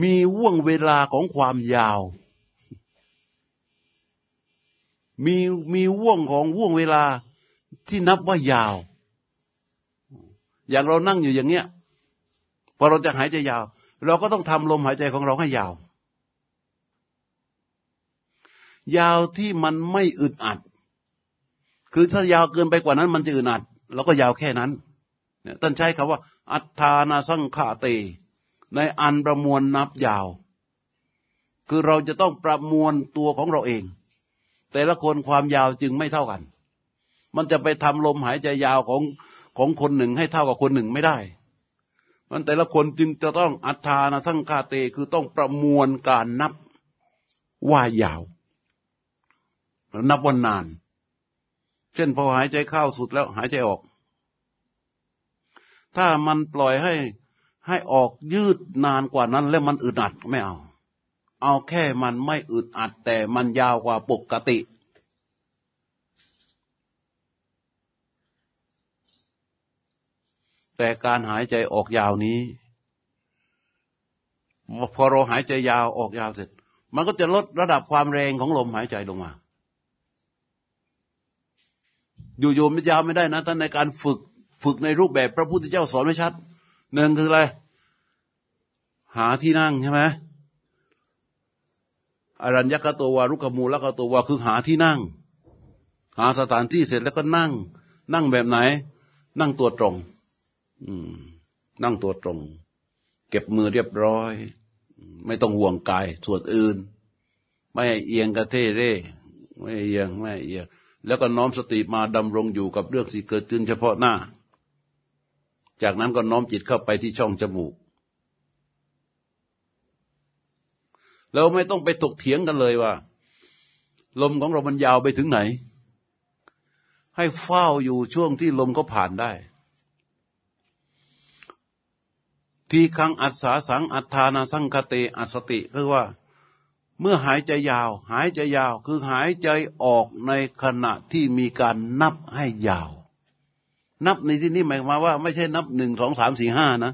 มีว่วงเวลาของความยาว มีมีว่วงของว่วงเวลาที่นับว่ายาว อย่างเรานั่งอยู่อย่างเงี้ยพอเราจะหายใจยาว เราก็ต้องทำลมหายใจของเราให้ยาว ยาวที่มันไม่อึดอัด คือถ้ายาวเกินไปกว่านั้น มันจะอึดอัดเราก็ยาวแค่นั้นเนี่ยท่านใช้คำว่า อัฏฐานาสังขาเต ในอันประมวลนับยาว คือเราจะต้องประมวลตัวของเราเอง แต่ละคนความยาวจึงไม่เท่ากัน มันจะไปทำลมหายใจยาวของของคนหนึ่งให้เท่ากับคนหนึ่งไม่ได้ มันแต่ละคนจึงจะต้องอัฐานาสังขาเตคือต้องประมวลการนับว่ายาว นับวันนาน เช่นพอหายใจเข้าสุดแล้วหายใจออก ถ้ามันปล่อยให้ให้ออกยืดนานกว่านั้น แล้วมันอึดอัดไม่เอา เอาแค่มันไม่อึดอัดแต่มันยาวกว่าปกติ แต่การหายใจออกยาวนี้ พอเราหายใจยาวออกยาวเสร็จ มันก็จะลดระดับความแรงของลมหายใจลงมา อยู่ๆไม่ยาวไม่ได้นะท่านในการฝึกฝึกในรูปแบบพระพุทธเจ้าสอนไว้ชัดหนึ่งคืออะไร หาที่นั่งใช่ไหมอรัญญกตัววารุกมูลกตัววาคือหาที่นั่ง หาสถานที่เสร็จแล้วก็นั่ง นั่งแบบไหน นั่งตัวตรง นั่งตัวตรง เก็บมือเรียบร้อย ไม่ต้องห่วงกายส่วนอื่น ไม่เอียงกระเทเร่ไม่เอียงไม่เอียง แล้วก็น้อมสติมาดำรงอยู่กับเรื่องที่เกิดขึ้นเฉพาะหน้า จากนั้นก็น้อมจิตเข้าไปที่ช่องจมูกเราไม่ต้องไปตกเถียงกันเลยว่า ลมของเรามันยาวไปถึงไหน ให้เฝ้าอยู่ช่วงที่ลมก็ผ่านได้ ที่คังอัศสาสังอัฏฐานาสังคเตอัสติคือว่า เมื่อหายใจยาว หายใจยาวคือหายใจออกในขณะที่มีการนับให้ยาว นับในที่นี้หมายความว่า ไม่ใช่นับหนึ่งสองสามสี่ห้านะ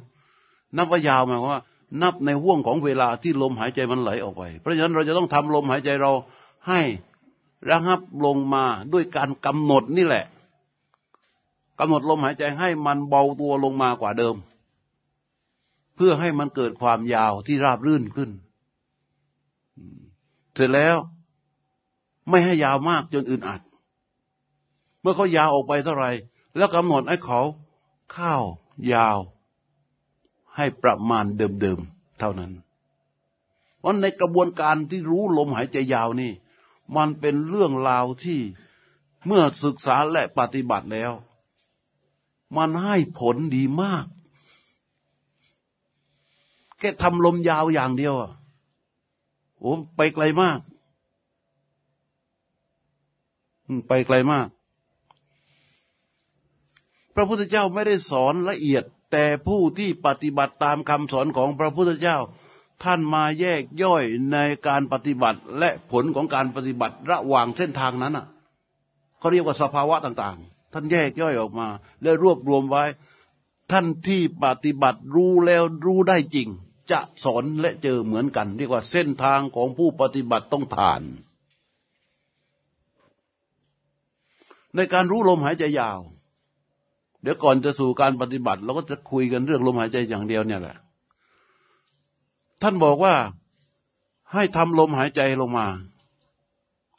นับว่ายาวหมายความว่า นับในห่วงของเวลาที่ลมหายใจมันไหลออกไป เพราะฉะนั้นเราจะต้องทำลมหายใจเราให้ระงับลงมาด้วยการกำหนดนี่แหละกำหนดลมหายใจให้มันเบาตัวลงมากว่าเดิม พื่อให้มันเกิดความยาวที่ราบรื่นขึ้น เสร็จแล้ว ไม่ให้ยาวมากจนอื่นอัด เมื่อเขายาวออกไปเท่าไหร่แล้วกำหนดให้เขาข้าวยาว ให้ประมาณเดิมๆเท่านั้น เพราะในกระบวนการที่รู้ลมหายใจยาวนี่ มันเป็นเรื่องราวที่เมื่อศึกษาและปฏิบัติแล้ว มันให้ผลดีมาก แค่ทำลมยาวอย่างเดียวอะโอ้ไปไกลมากไปไกลมาก พระพุทธเจ้าไม่ได้สอนละเอียด แต่ผู้ที่ปฏิบัติตามคำสอนของพระพุทธเจ้า ท่านมาแยกย่อยในการปฏิบัติและผลของการปฏิบัติระหว่างเส้นทางนั้นอะเขาเรียกว่าสภาวะต่าง ๆ ท่านแยกย่อยออกมา และรวบรวมไว้ ท่านที่ปฏิบัติรู้แล้วรู้ได้จริง จะสอนและเจอเหมือนกัน เรียกว่าเส้นทางของผู้ปฏิบัติต้องผ่าน ในการรู้ลมหายใจยาว เดี๋ยวก่อนจะสู่การปฏิบัติเราก็จะคุยกันเรื่องลมหายใจอย่างเดียวเนี่ยแหละ ท่านบอกว่าให้ทำลมหายใจลงมา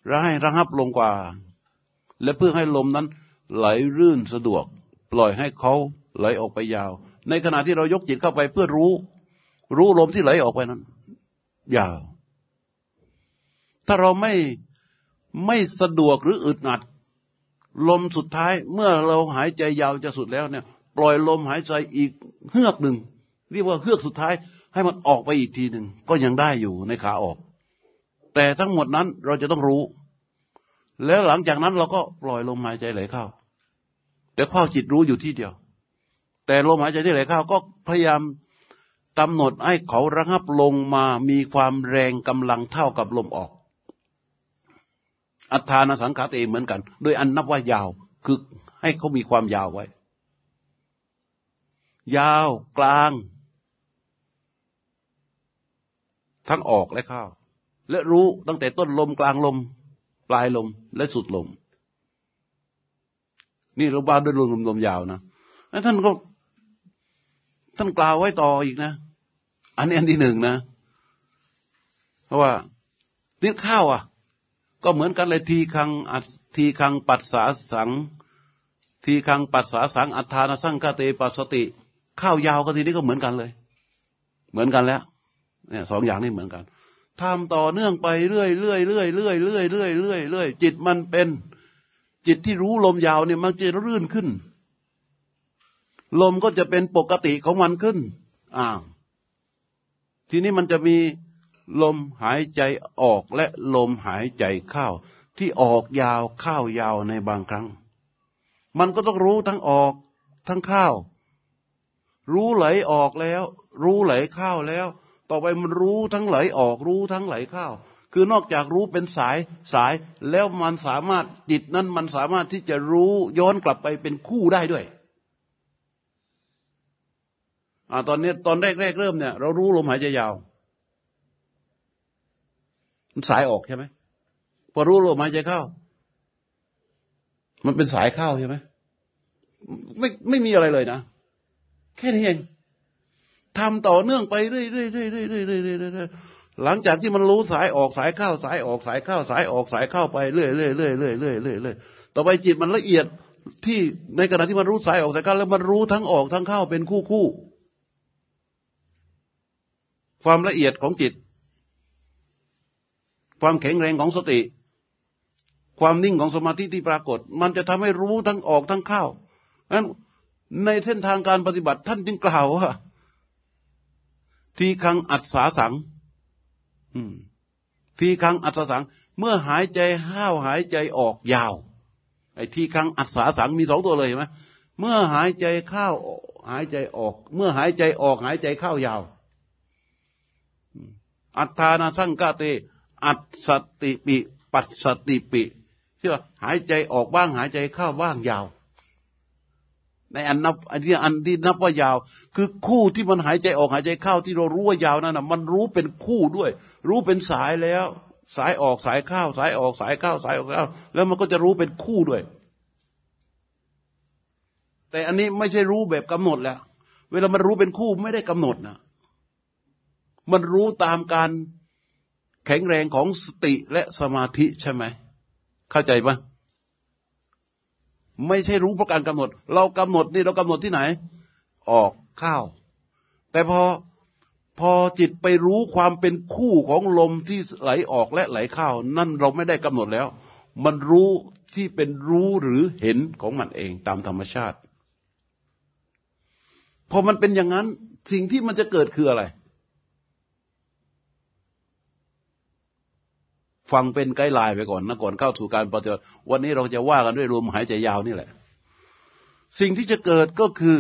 แล้วให้ระงับลงกว่า และเพื่อให้ลมนั้นไหลรื่นสะดวก ปล่อยให้เขาไหลออกไปยาว ในขณะที่เรายกจิตเข้าไปเพื่อรู้ รู้ลมที่ไหลออกไปนั้น ยาว ถ้าเราไม่ไม่สะดวกหรืออึดอัด ลมสุดท้าย เมื่อเราหายใจยาวจะสุดแล้วเนี่ย ปล่อยลมหายใจอีกเฮือกหนึ่งเรียกว่าเฮือกสุดท้าย ให้มันออกไปอีกทีหนึ่งก็ยังได้อยู่ในขาออก แต่ทั้งหมดนั้นเราจะต้องรู้ แล้วหลังจากนั้นเราก็ปล่อยลมหายใจไหลเข้า แต่ข้อจิตรู้อยู่ที่เดียว แต่ลมหายใจที่ไหลเข้าก็พยายาม กำหนดให้เขาระงับลงมามีความแรงกำลังเท่ากับลมออก อัฏฐานสังขาเตเหมือนกัน โดยอันนับว่ายาว คือให้เขามีความยาวไว้ ยาวกลาง ทั้งออกและเข้า และรู้ตั้งแต่ต้นลมกลางลม ปลายลมและสุดลม นี่เราบ้าด้วยลมลมยาวนะแล้วท่านก็ ท่านกล่าวไว้ต่ออีกนะ อันนี้อันที่หนึ่งนะ เพราะว่านี่ข้าวอะ ก็เหมือนกันเลยทีครังอัทีครังปัสสาสัง ทีครังปัสสาสัง อัฏฐานสังกเตปัสติ ข้าวยาวก็ทีนี้ก็เหมือนกันเลย เหมือนกันแล้วเนี่ยสองอย่างนี้เหมือนกันทำต่อเนื่องไปเรื่อยเรื่อยเรื่อยเรื่อยเรื่อยเรื่อยเรื่อยจิตมันเป็น จิตที่รู้ลมยาวเนี่ยมันจะรื่นขึ้น ลมก็จะเป็นปกติของมันขึ้นอ้าวทีนี้มันจะมีลมหายใจออกและลมหายใจเข้า ที่ออกยาวเข้ายาวในบางครั้ง มันก็ต้องรู้ทั้งออกทั้งเข้ารู้ไหลออกแล้ว รู้ไหลเข้าแล้ว ต่อไปมันรู้ทั้งไหลออก รู้ทั้งไหลเข้าคือนอกจากรู้เป็นสายสายแล้วมันสามารถจิตนั้นมันสามารถที่จะรู้ย้อนกลับไปเป็นคู่ได้ด้วย อ่าตอนนี้ตอนแรกแรกเริ่มเนี่ยเรารู้ลมหายใจยาว มันสายออกใช่ไหมพอรู้ลมหายใจเข้า มันเป็นสายเข้าใช่ไหมไม่ไม่มีอะไรเลยนะ แค่นี้เองทำต่อเนื่องไปเรื่อยเรื่อยเรื่อยเรื่อยเรื่อยเรื่อยเรื่อยหลังจากที่มันรู้สายออกสายเข้า สายออกสายเข้า สายออกสายเข้าไปเรื่อยเรื่อยเรื่อยเรื่อยเรื่อยเรื่อยเรื่อยต่อไปจิตมันละเอียดที่ในขณะที่มันรู้สายออกสายเข้าแล้วมันรู้ทั้งออกทั้งเข้าเป็นคู่คู่ ความละเอียดของจิต ความแข็งแรงของสติ ความนิ่งของสมาธิที่ปรากฏ มันจะทำให้รู้ทั้งออกทั้งเข้านั้นในเส้นทางการปฏิบัติท่านจึงกล่าวว่าทีคังอัศสาสังทีคังอัศสาสัง เมื่อหายใจห้าวหายใจออกยาว ไอ้ทีคังอัศสาสังมีสองตัวเลยไหมเมื่อหายใจเข้าหายใจออก เมื่อหายใจออกหายใจเข้ายาว อัฏฐานาสังกาเต อัตสติปิ ปัสสติปิเชื่อหายใจออกบ้างหายใจเข้าบ้างยาว ในอันนับอันที่อันที่นับว่ายาว คือคู่ที่มันหายใจออกหายใจเข้าที่เรารู้ว่ายาวนั่นนะมันรู้เป็นคู่ด้วย รู้เป็นสายแล้ว สายออกสายเข้าสายออกสายเข้าสายออกเข้าแล้วมันก็จะรู้เป็นคู่ด้วย แต่อันนี้ไม่ใช่รู้แบบกำหนดแล้วเวลามันรู้เป็นคู่ไม่ได้กำหนดนะ มันรู้ตามการแข็งแรงของสติและสมาธิใช่ไหม เข้าใจปะไม่ใช่รู้เพราะการกำหนด เรากำหนดนี่เรากำหนดที่ไหน ออกข้าว แต่พอพอจิตไปรู้ความเป็นคู่ของลมที่ไหลออกและไหลเข้า นั่นเราไม่ได้กำหนดแล้ว มันรู้ที่เป็นรู้หรือเห็นของมันเองตามธรรมชาติ พอมันเป็นอย่างนั้นสิ่งที่มันจะเกิดคืออะไร ฟังเป็นไกด์ไลน์ไปก่อนนะก่อนเข้าสู่การปฏิบัติวันนี้เราจะว่ากันด้วยรวมหายใจยาวนี่แหละ สิ่งที่จะเกิดก็คือ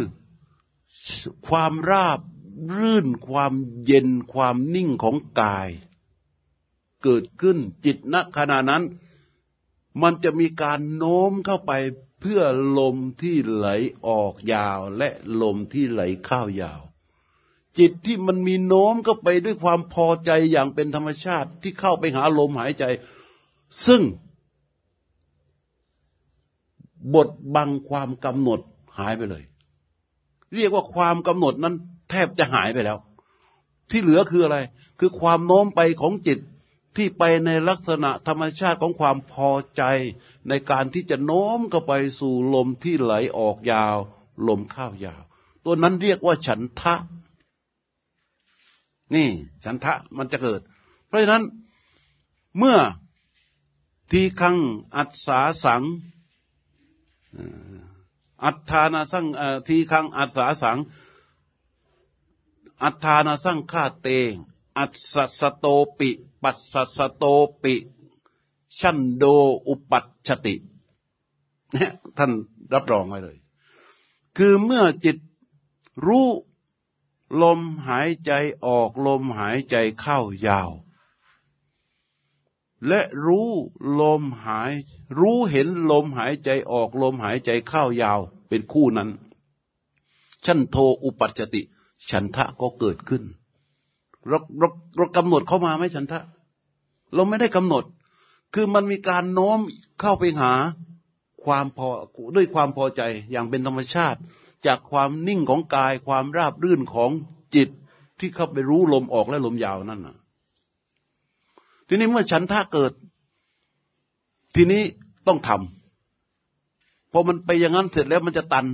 ความราบรื่นความเย็นความนิ่งของกาย เกิดขึ้นจิตณขณะนั้น มันจะมีการโน้มเข้าไปเพื่อลมที่ไหลออกยาวและลมที่ไหลเข้ายาว จิตที่มันมีโน้มก็ไปด้วยความพอใจอย่างเป็นธรรมชาติที่เข้าไปหาลมหายใจ ซึ่ง บทบังความกำหนดหายไปเลย เรียกว่าความกำหนดนั้นแทบจะหายไปแล้ว ที่เหลือคืออะไร คือความโน้มไปของจิตที่ไปในลักษณะธรรมชาติของความพอใจในการที่จะโน้มเข้าไปสู่ลมที่ไหลออกยาว ลมเข้ายาว ตัวนั้นเรียกว่าฉันทะ นี่ฉันทะมันจะเกิด เพราะฉะนั้นเมื่อทีคังอัศสาสังอัฏฐานาสังทีคังอัศสาสัง อัฏฐานาสังฆาเต อัศสโตปิ ปัสสโตปิชันโดอุปัชชติเนี่ยท่านรับรองไว้เลย คือเมื่อจิตรู้ ลมหายใจออกลมหายใจเข้ายาว และรู้ลมหาย รู้เห็นลมหายใจออกลมหายใจเข้ายาว เป็นคู่นั้น ชั้นโทอุปัชติ ฉันทะก็เกิดขึ้นเราเราเรากำหนดเข้ามาไหมฉันทะ เราไม่ได้กำหนด คือมันมีการโน้มเข้าไปหาความพอด้วยความพอใจอย่างเป็นธรรมชาติ จากความนิ่งของกายความราบรื่นของจิตที่เข้าไปรู้ลมออกและลมยาวนั่นนะทีนี้เมื่อฉันท่าเกิด ทีนี้ต้องทำพอมันไปอย่างนั้นเสร็จแล้วมันจะตัน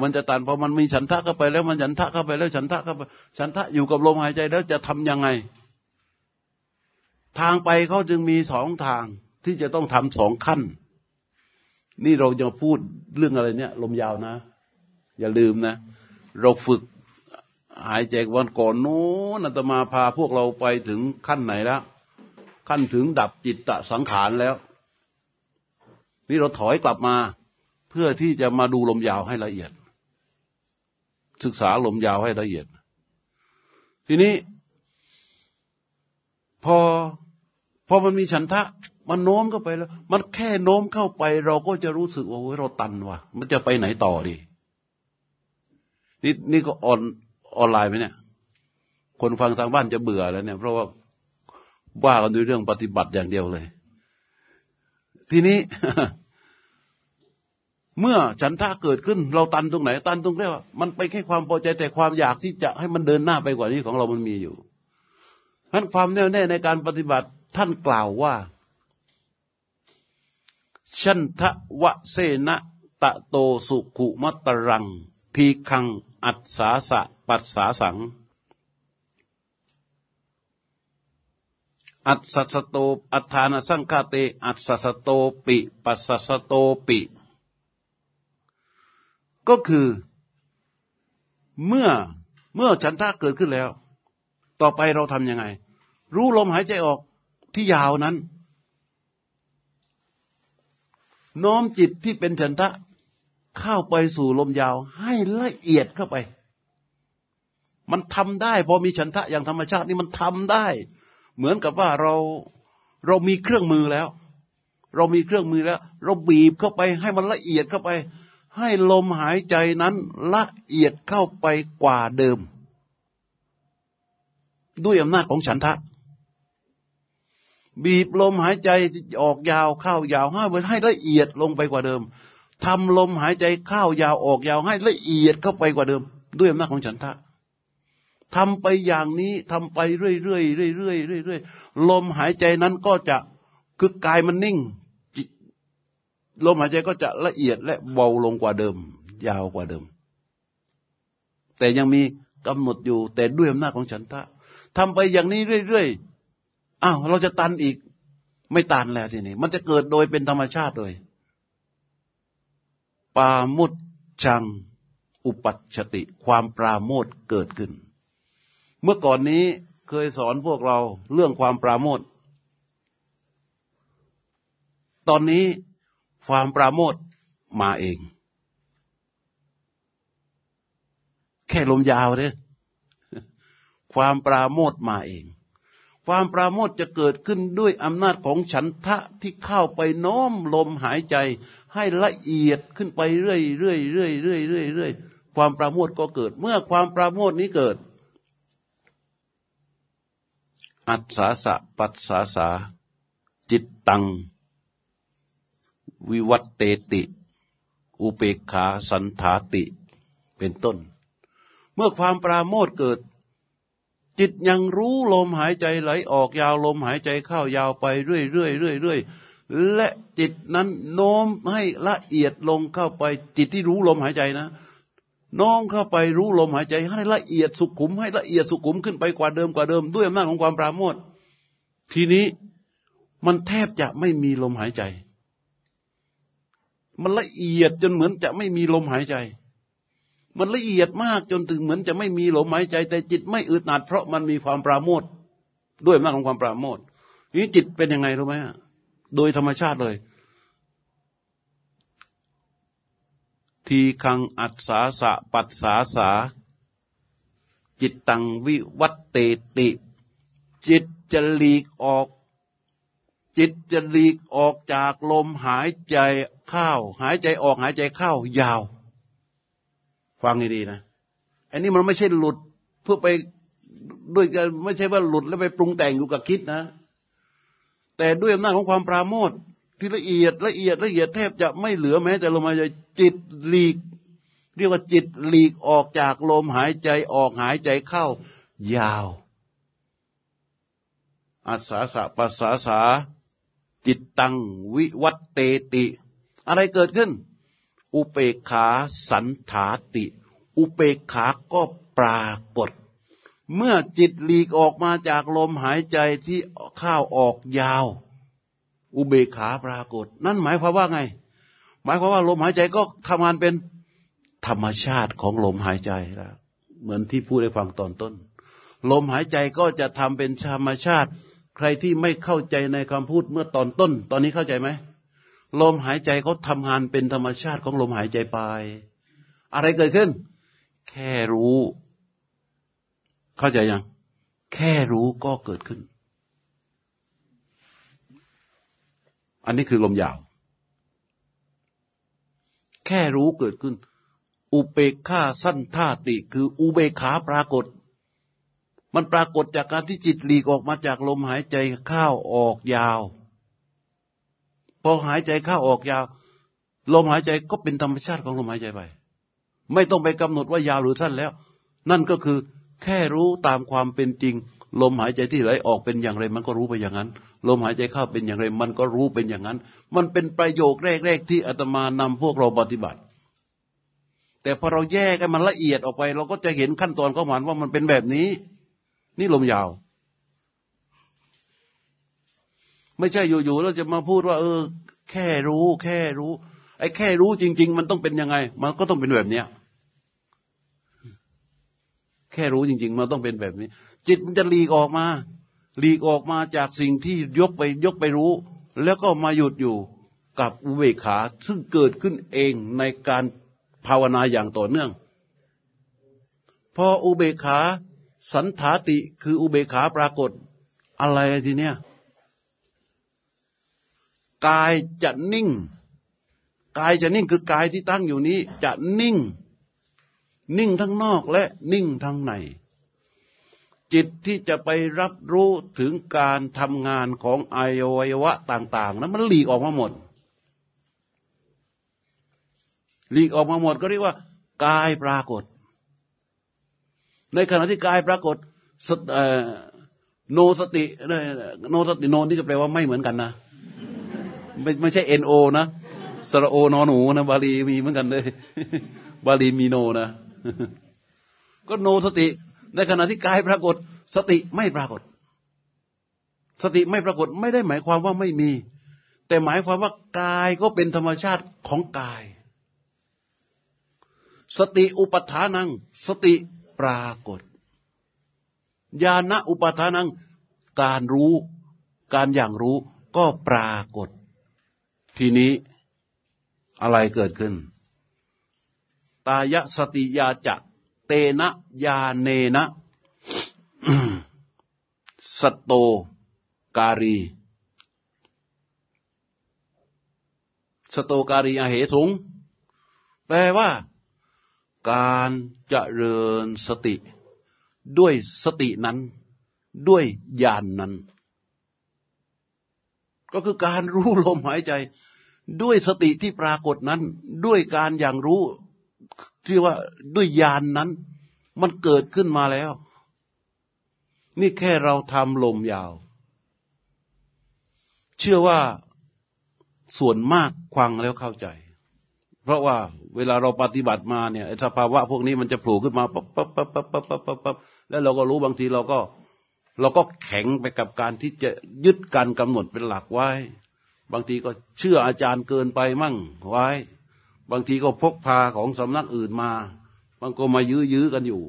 มันจะตันพอมันมีฉันทะเข้าไปแล้วมันฉันทะเข้าไปแล้วฉันทะเข้าไปฉันทะอยู่กับลมหายใจแล้วจะทํำยังไง ทางไปเขาจึงมีสองทางที่จะต้องทำสองขั้น นี่เราจะพูดเรื่องอะไรเนี่ย ลมยาวนะ อย่าลืมนะ เราฝึกหายใจวันก่อนนู้นอาตมาพาพวกเราไปถึงขั้นไหนแล้วขั้นถึงดับจิตตสังขารแล้ว นี่เราถอยกลับมา เพื่อที่จะมาดูลมยาวให้ละเอียด ศึกษาลมยาวให้ละเอียด ทีนี้ พอพอมันมีฉันทะ มันโน้มเข้าไปแล้ว มันแค่โน้มเข้าไป เราก็จะรู้สึกว่าเราตันว่ะ มันจะไปไหนต่อดี นี่นี่ก็ออนออนไลน์ไหมเนี่ย คนฟังทางบ้านจะเบื่อแล้วเนี่ย เพราะว่าว่ากันด้วยเรื่องปฏิบัติอย่างเดียวเลย ทีนี้ เมื่อฉันท่าเกิดขึ้น เราตันตรงไหน ตันตรงเรียกว่ามันไปแค่ความพอใจแต่ความอยากที่จะให้มันเดินหน้าไปกว่านี้ของเรามันมีอยู่เพราะความแน่วแน่ในการปฏิบัติท่านกล่าวว่า ชันทะวะเสนะตะโตสุขุมตรัง พีคังอัศสาสะปัสสาสัง อัศสโตอัฏานสังฆาเต อัศสโตปิปัสสโตปิ ก็คือ เมื่อเมื่อฉันทะเกิดขึ้นแล้ว ต่อไปเราทำยังไง รู้ลมหายใจออกที่ยาวนั้น น้อมจิตที่เป็นฉันทะเข้าไปสู่ลมยาวให้ละเอียดเข้าไป มันทำได้ พอมีฉันทะอย่างธรรมชาตินี่มันทำได้ เหมือนกับว่าเราเรามีเครื่องมือแล้ว เรามีเครื่องมือแล้ว เราบีบเข้าไปให้มันละเอียดเข้าไป ให้ลมหายใจนั้นละเอียดเข้าไปกว่าเดิม ด้วยอำนาจของฉันทะ บีบลมหายใจออกยาวเข้ายาวให้มันให้ละเอียดลงไปกว่าเดิมทำลมหายใจเข้ายาวออกยาวให้ละเอียดเข้าไปกว่าเดิม ด้วยอำนาจของฉันทะทำไปอย่างนี้ทำไปเรื่อยๆเรื่อยๆเรื่อยๆลมหายใจนั้นก็จะคือกายมันนิ่ง ลมหายใจก็จะละเอียดและเบาลงกว่าเดิม ยาวกว่าเดิม แต่ยังมีกำหนดอยู่แต่ด้วยอำนาจของฉันทะทำไปอย่างนี้เรื่อยๆ อ้าวเราจะตันอีก ไม่ตันแล้วทีนี้ มันจะเกิดโดยเป็นธรรมชาติเลยปามุดจัง อุปัชติ ความปราโมทเกิดขึ้น เมื่อก่อนนี้เคยสอนพวกเราเรื่องความปราโมทตอนนี้ความปราโมทมาเอง แค่ลมยาวเด้ความปราโมทมาเอง ความปราโมทจะเกิดขึ้นด้วยอำนาจของฉันทะที่เข้าไปน้อมลมหายใจ ให้ละเอียดขึ้นไปเรื่อยเรื่อยเรื่อยเรื่อยเรื่อยเรื่อยความปราโมทก็เกิด เมื่อความปราโมทนี้เกิด อัศสาสะปัสสาสาจิตตัง วิวัตเตติ อุเปกขาสันถาติเป็นต้น เมื่อความปราโมทเกิด จิตยังรู้ลมหายใจไหลออกยาวลมหายใจเข้ายาวไปเรื่อยเรื่อยเรื่อยเรื่อยและจิตนั้นโน้มให้ละเอียดลงเข้าไป จิตที่รู้ลมหายใจนะน้องเข้าไปรู้ลมหายใจ ให้ละเอียดสุขุม ให้ละเอียดสุขุมขึ้นไปกว่าเดิมกว่าเดิม ด้วยอำนาจของความปราโมททีนี้มันแทบจะไม่มีลมหายใจ มันละเอียดจนเหมือนจะไม่มีลมหายใจ มันละเอียดมากจนถึงเหมือนจะไม่มีลมหายใจ แต่จิตไม่อึดอัดเพราะมันมีความปราโมทด้วยมากของความปราโมทนี้จิตเป็นยังไงรู้ไหมโดยธรรมชาติเลย ทีคังอัศสาสะปัสสาสา จิตตังวิวัตเตติ จิตจะหลีกออก จิตจะหลีกออกจากลมหายใจเข้า หายใจออกหายใจเข้ายาว ฟังดีๆนะอันนี้มันไม่ใช่หลุดเพื่อไปด้วยกันไม่ใช่ว่าหลุดแล้วไปปรุงแต่งอยู่กับคิดนะ แต่ด้วยอำนาจของความปราโมทที่ละเอียดละเอียดละเอียดแทบจะไม่เหลือแม้ แต่ลมหายใจจิตหลีก เรียกว่าจิตหลีกออกจากลมหายใจออกหายใจเข้า ยาวอัศสาสะปัสสาสาจิตตังวิวัตเตติ อะไรเกิดขึ้น อุเปกขาสันถาติ อุเปกขาก็ปรากฏ เมื่อจิตหลีกออกมาจากลมหายใจที่ข้าวออกยาว อุเบกขาปรากฏ นั่นหมายความว่าไง หมายความว่าลมหายใจก็ทำงานเป็นธรรมชาติของลมหายใจแล้วเหมือนที่พูดให้ฟังตอนต้น ลมหายใจก็จะทำเป็นธรรมชาติ ใครที่ไม่เข้าใจในคำพูดเมื่อตอนต้น ตอนนี้เข้าใจไหม ลมหายใจเขาทำงานเป็นธรรมชาติของลมหายใจไป อะไรเกิดขึ้น แค่รู้ เข้าใจยัง แค่รู้ก็เกิดขึ้น อันนี้คือลมยาว แค่รู้เกิดขึ้น อุเบกขาสั้นท่าติคืออุเบกขาปรากฏ มันปรากฏจากการที่จิตหลีกออกมาจากลมหายใจเข้าออกยาว พอหายใจเข้าออกยาว ลมหายใจก็เป็นธรรมชาติของลมหายใจไป ไม่ต้องไปกำหนดว่ายาวหรือสั้นแล้ว นั่นก็คือแค่รู้ตามความเป็นจริง ลมหายใจที่ไหลออกเป็นอย่างไร มันก็รู้ไปอย่างนั้น ลมหายใจเข้าเป็นอย่างไร มันก็รู้เป็นอย่างนั้น มันเป็นประโยคแรกๆที่อาตมานำพวกเราปฏิบัติ แต่พอเราแยกให้มันละเอียดออกไป เราก็จะเห็นขั้นตอนของมันว่ามันเป็นแบบนี้ นี่ลมยาว ไม่ใช่อยู่ๆเราจะมาพูดว่า เออ แค่รู้ แค่รู้ ไอ้แค่รู้จริง ๆ มันต้องเป็นยังไง มันก็ต้องเป็นแบบเนี้ยแค่รู้จริง ๆ มันต้องเป็นแบบนี้ จิตมันจะหลีกออกมาหลีกออกมาจากสิ่งที่ยกไปยกไปรู้ แล้วก็มาหยุดอยู่กับอุเบกขาซึ่งเกิดขึ้นเองในการภาวนาอย่างต่อเนื่อง พออุเบกขาสันถาติคืออุเบกขาปรากฏอะไรทีเนี้ย กายจะนิ่ง กายจะนิ่งคือกายที่ตั้งอยู่นี้ จะนิ่ง นิ่งทั้งนอกและนิ่งทั้งใน จิตที่จะไปรับรู้ถึงการทำงานของอวัยวะต่างๆนั้นมันหลีกออกมาหมดหลีกออกมาหมดก็เรียกว่า กายปรากฏ ในขณะที่กายปรากฏโนสติโนสติโนนี่ก็แปลว่าไม่เหมือนกันนะ ไม่ไม่ใช่เอ็นโอนะสระโอนอหนูนะบาลีมีเหมือนกันเลย บาลีมีโนนะ ก็โนสติ ในขณะที่กายปรากฏ สติไม่ปรากฏ สติไม่ปรากฏไม่ได้หมายความว่าไม่มี แต่หมายความว่ากายก็เป็นธรรมชาติของกาย สติอุปทานัง สติปรากฏญาณอุปทานัง การรู้ การอย่างรู้ก็ปรากฏ ทีนี้อะไรเกิดขึ้น ตายสติยาจะเตนะยาเนนะสโตการี สโตการีอาเหสุง แปลว่า การเจริญสติ ด้วยสตินั้น ด้วยญาณนนั้น ก็คือการรู้ลมหายใจ ด้วยสติที่ปรากฏนั้น ด้วยการอย่างรู้ที่ว่าด้วยญาณนนั้น มันเกิดขึ้นมาแล้ว นี่แค่เราทำลมยาว เชื่อว่าส่วนมากควังแล้วเข้าใจ เพราะว่าเวลาเราปฏิบัติมาเนี่ยสภาวะพวกนี้มันจะโผล่ขึ้นมาปั๊บปั๊บปั๊บปั๊บปั๊บปั๊บปั๊บแล้วเราก็รู้บางทีเราก็ เราก็แข็งไปกับการที่จะยึดการกำหนดเป็นหลักไว้ บางทีก็เชื่ออาจารย์เกินไปมั่งไว้ บางทีก็พกพาของสำนักอื่นมาบางก็มายื้อยื้อกันอยู่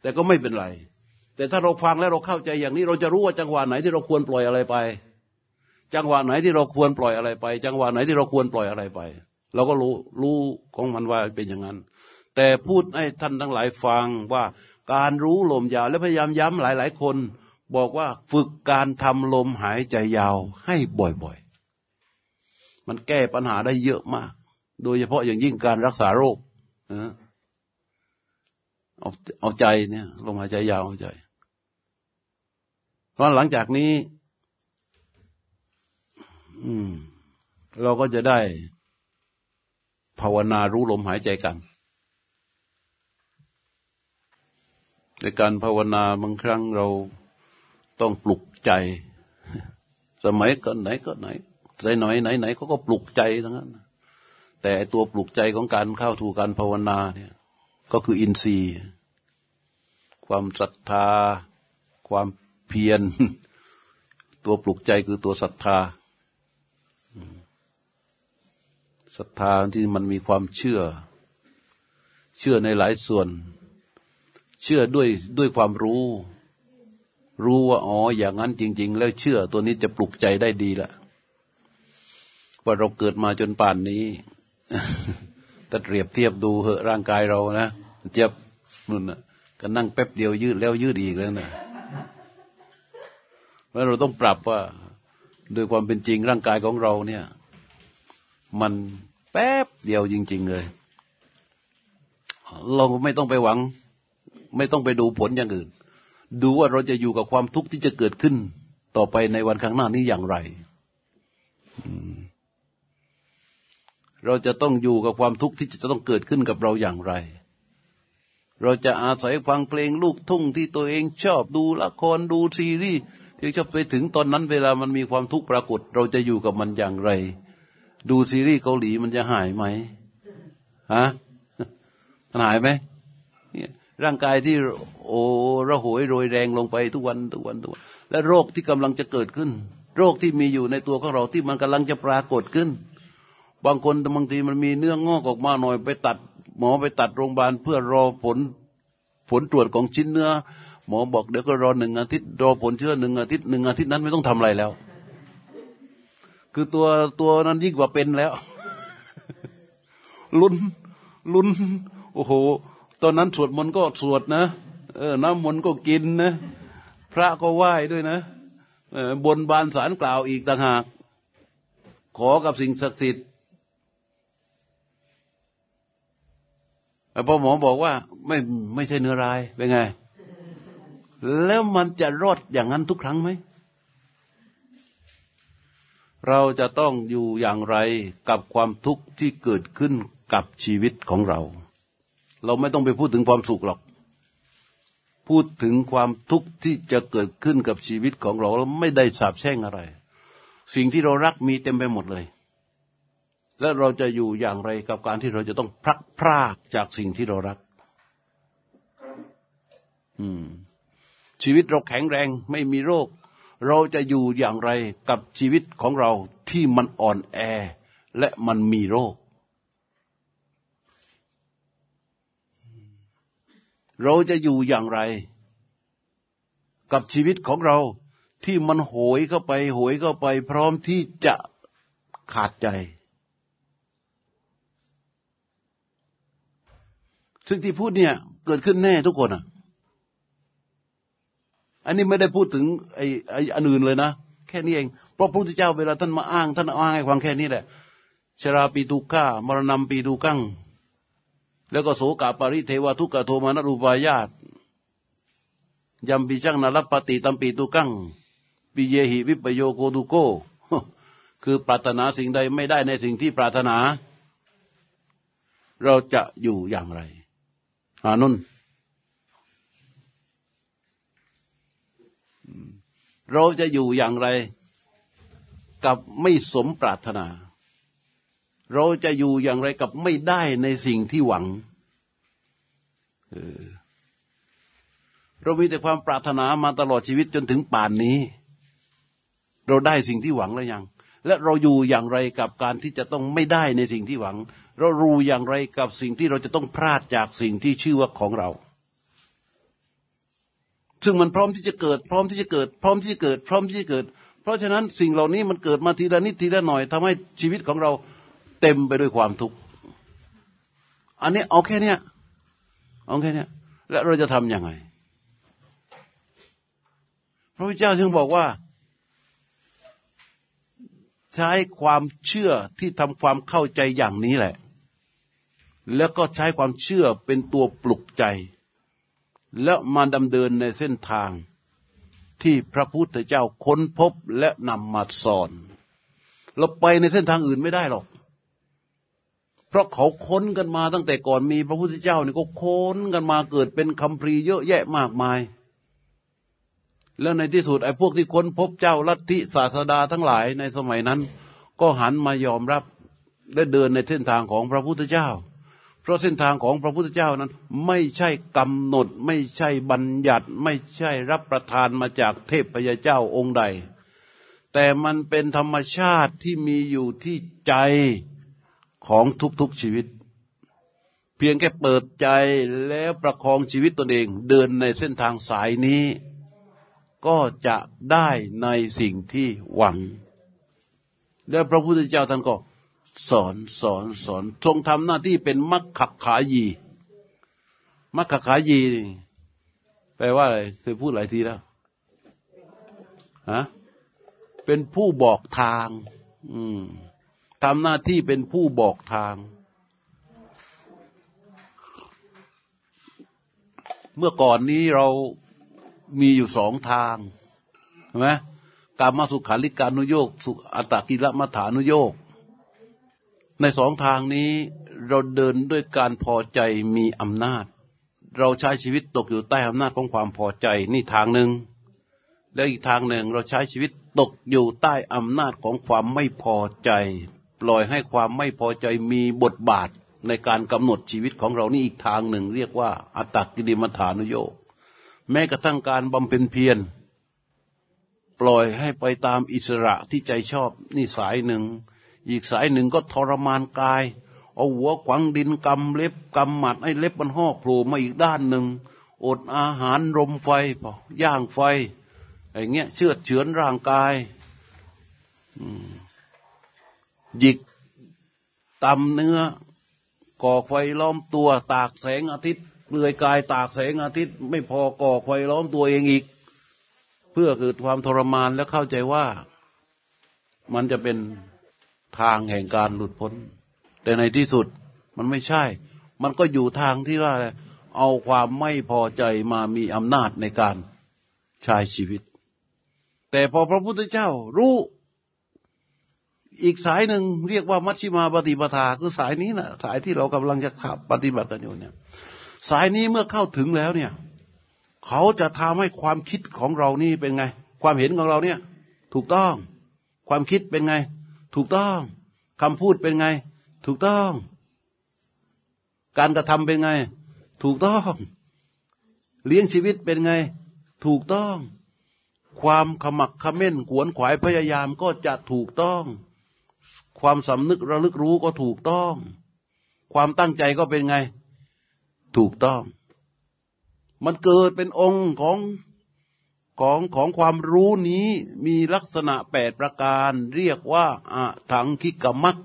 แต่ก็ไม่เป็นไร แต่ถ้าเราฟังแล้วเราเข้าใจอย่างนี้เราจะรู้ว่าจังหวะไหนที่เราควรปล่อยอะไรไป จังหวะไหนที่เราควรปล่อยอะไรไป จังหวะไหนที่เราควรปล่อยอะไรไป เราก็รู้รู้ของมันว่าเป็นอย่างนั้น แต่พูดให้ท่านทั้งหลายฟังว่าการรู้ลมยาวและพยายามย้ำหลาย ๆ คน บอกว่าฝึกการทำลมหายใจยาวให้บ่อย มันแก้ปัญหาได้เยอะมาก โดยเฉพาะอย่างยิ่งการรักษาโรคนะเอาเอาใจเนี่ยลมหายใจยาวเอาใจ เพราะหลังจากนี้ อืม เราก็จะได้ภาวนารู้ลมหายใจกันในการภาวนาบางครั้งเราต้องปลุกใจ สมัยก่อนไหนก็ไหน ใจหน่อยไหนไหนเขาก็ปลุกใจทั้งนั้นแต่ตัวปลุกใจของการเข้าถูกการภาวนาเนี่ย ก็คืออินทรีย์ ความศรัทธา ความเพียร ตัวปลุกใจคือตัวศรัทธาศรัทธาที่มันมีความเชื่อ เชื่อในหลายส่วน เชื่อด้วยด้วยความรู้ รู้ว่าอ๋ออย่างนั้นจริง ๆ แล้วเชื่อตัวนี้จะปลุกใจได้ดีละ ว่าเราเกิดมาจนป่านนี้ถ้าเปรียบเทียบดูเหอะร่างกายเรานะเจ็บนุ่นนะก็นั่งแป๊บเดียวยืดแล้วยืดอีกแล้วนะเพราะเราต้องปรับว่าโดยความเป็นจริงร่างกายของเราเนี่ย มันแป๊บเดียวจริง ๆ เลย เราไม่ต้องไปหวัง ไม่ต้องไปดูผลอย่างอื่น ดูว่าเราจะอยู่กับความทุกข์ที่จะเกิดขึ้น ต่อไปในวันข้างหน้านี้อย่างไร เราจะต้องอยู่กับความทุกข์ที่จะต้องเกิดขึ้นกับเราอย่างไร เราจะอาศัยฟังเพลงลูกทุ่งที่ตัวเองชอบดูละครดูซีรีส์ที่ชอบไปถึงตอนนั้นเวลามันมีความทุกข์ปรากฏ เราจะอยู่กับมันอย่างไร ดูซีรีส์เกาหลีมันจะหายไหมฮะมันหายไหมร่างกายที่โอ้ระหวยโรยแรงลงไปทุกวันทุกวันทุกวันและโรคที่กำลังจะเกิดขึ้น โรคที่มีอยู่ในตัวของเราที่มันกำลังจะปรากฏขึ้น บางคนบางทีมันมีเนื้องอกออกมาหน่อยไปตัด หมอไปตัดโรงพยาบาลเพื่อรอผลผลตรวจของชิ้นเนื้อ หมอบอกเดี๋ยวก็รอหนึ่งอาทิตย์รอผลเชื้อหนึ่งอาทิตย์หนึ่งอาทิตย์นั้นไม่ต้องทำอะไรแล้ว คือตัวตัวนั้นยิ่งกว่าเป็นแล้ว ลุ้นลุ้นโอ้โห ตอนนั้นสวดมนต์ก็สวดนะ เออ น้ำมนต์ก็กินนะ พระก็ไหว้ด้วยนะบนบานสารกล่าวอีกต่างหาก ขอกับสิ่งศักดิ์สิทธิ์แต่ พอหมอบอกว่า ไม่ไม่ใช่เนื้อรายเป็นไง แล้วมันจะรอดอย่างนั้นทุกครั้งไหม เราจะต้องอยู่อย่างไรกับความทุกข์ที่เกิดขึ้นกับชีวิตของเรา เราไม่ต้องไปพูดถึงความสุขหรอก พูดถึงความทุกข์ที่จะเกิดขึ้นกับชีวิตของเราเราไม่ได้สาบแช่งอะไร สิ่งที่เรารักมีเต็มไปหมดเลย และเราจะอยู่อย่างไรกับการที่เราจะต้องพลักพรากจากสิ่งที่เรารัก อืม ชีวิตเราแข็งแรงไม่มีโรค เราจะอยู่อย่างไรกับชีวิตของเราที่มันอ่อนแอ และมันมีโรค เราจะอยู่อย่างไร กับชีวิตของเราที่มันโหยเข้าไปโหยเข้าไป พร้อมที่จะขาดใจ ซึ่งที่พูดเนี่ย เกิดขึ้นแน่ทุกคนอะ อันนี้ไม่ได้พูดถึงไอ้ไอ้อันอื่นเลยนะ แค่นี้เอง เพราะพระพุทธเจ้าเวลาท่านมาอ้างท่านอ้างให้ฟังแค่นี้แหละชราปีตุก้ามรณะปีตุกังแล้วก็โสกาปริเทวทุกโทมานรูปายาตยำปีจังนาลปฏิตัมปีตุกังปิเยหิวิปโยโกดุโก คือปรารถนาสิ่งใดไม่ได้ในสิ่งที่ปรารถนา เราจะอยู่อย่างไร อานุนเราจะอยู่อย่างไร กับไม่สมปรารถนา เราจะอยู่อย่างไรกับไม่ได้ในสิ่งที่หวังเรามีแต่ความปรารถนามาตลอดชีวิตจนถึงป่านนี้ เราได้สิ่งที่หวังแล้วยัง และเราอยู่อย่างไรกับการที่จะต้องไม่ได้ในสิ่งที่หวัง เรารู้อย่างไรกับสิ่งที่เราจะต้องพลาดจากสิ่งที่ชื่อว่าของเรา ซึ่งมันพร้อมที่จะเกิด พร้อมที่จะเกิด พร้อมที่จะเกิด พร้อมที่จะเกิด เพราะฉะนั้นสิ่งเหล่านี้มันเกิดมาทีละนิดทีละหน่อยทำให้ชีวิตของเราเต็มไปด้วยความทุกข์อันนี้เอาแค่เนี้ยเอาแค่เนี้ยแล้วเราจะทำยังไง พระพุทธเจ้าจึงบอกว่าใช้ความเชื่อที่ทำความเข้าใจอย่างนี้แหละ แล้วก็ใช้ความเชื่อเป็นตัวปลุกใจ แล้วมาดำเนินในเส้นทางที่พระพุทธเจ้าค้นพบและนำมาสอน เราไปในเส้นทางอื่นไม่ได้หรอก เพราะเขาค้นกันมาตั้งแต่ก่อนมีพระพุทธเจ้านี่ก็ค้นกันมาเกิดเป็นคำพรีเยอะแยะมากมาย แล้วในที่สุดไอ้พวกที่ค้นพบเจ้าลัทธิศาสดาทั้งหลายในสมัยนั้น ก็หันมายอมรับและเดินในเส้นทางของพระพุทธเจ้า เพราะเส้นทางของพระพุทธเจ้านั้น ไม่ใช่กำหนด ไม่ใช่บัญญัติ ไม่ใช่รับประทานมาจากเทพพยาเจ้าองค์ใด แต่มันเป็นธรรมชาติที่มีอยู่ที่ใจของทุกๆชีวิต เพียงแค่เปิดใจแล้วประคองชีวิตตนเองเดินในเส้นทางสายนี้ ก็จะได้ในสิ่งที่หวัง แล้วพระพุทธเจ้าท่านก็ สอนสอนสอนทรงทำหน้าที่เป็นมัคคขายีมัคคขายีแปลว่าอะไรเคยพูดหลายทีแล้วฮะเป็นผู้บอกทาง อืมทำหน้าที่เป็นผู้บอกทาง เมื่อก่อนนี้เรามีอยู่สองทางใช่ไหมการมาสุขาริการนุโยกสุอัตตกิลมัฐานุโยก ในสองทางนี้เราเดินด้วยการพอใจมีอำนาจ เราใช้ชีวิตตกอยู่ใต้อำนาจของความพอใจนี่ทางหนึ่ง แล้วอีกทางหนึ่งเราใช้ชีวิตตกอยู่ใต้อำนาจของความไม่พอใจ ปล่อยให้ความไม่พอใจมีบทบาทในการกำหนดชีวิตของเรานี่อีกทางหนึ่ง เรียกว่าอัตตกิริมัฐานุโยกแม้กระทั่งการบำเพ็ญเพียรปล่อยให้ไปตามอิสระที่ใจชอบนี่สายหนึ่ง อีกสายหนึ่งก็ทรมานกาย เอาหัวขวังดินกำเล็บกำหมัดให้เล็บมันห่อโผล่มาอีกด้านหนึ่ง อดอาหารรมไฟย่างไฟอย่างเงี้ยเชือดเฉือนร่างกายหยิกตำเนื้อก่อไฟล้อมตัว ตากแสงอาทิตย์เปลือยกายตากแสงอาทิตย์ ไม่พอก่อไฟล้อมตัวเองอีก เพื่อเกิดความทรมานและเข้าใจว่ามันจะเป็น ทางแห่งการหลุดพ้น แต่ในที่สุดมันไม่ใช่ มันก็อยู่ทางที่ว่า เอาความไม่พอใจมามีอำนาจในการใช้ชีวิต แต่พอพระพุทธเจ้ารู้อีกสายหนึ่งเรียกว่ามัชฌิมาปฏิปทาคือสายนี้นะสายที่เรากำลังจะขับปฏิบัติกันอยู่เนี่ย สายนี้เมื่อเข้าถึงแล้วเนี่ย เขาจะทำให้ความคิดของเรานี่เป็นไง ความเห็นของเราเนี่ย ถูกต้อง ความคิดเป็นไง ถูกต้องคำพูดเป็นไง ถูกต้อง การกระทำเป็นไง ถูกต้อง เลี้ยงชีวิตเป็นไง ถูกต้อง ความขมักขม้นขวนขวายพยายามก็จะถูกต้อง ความสำนึกระลึกรู้ก็ถูกต้อง ความตั้งใจก็เป็นไง ถูกต้อง มันเกิดเป็นองค์ของ ของของความรู้นี้มีลักษณะแปดประการ เรียกว่าอะถังคิกมัก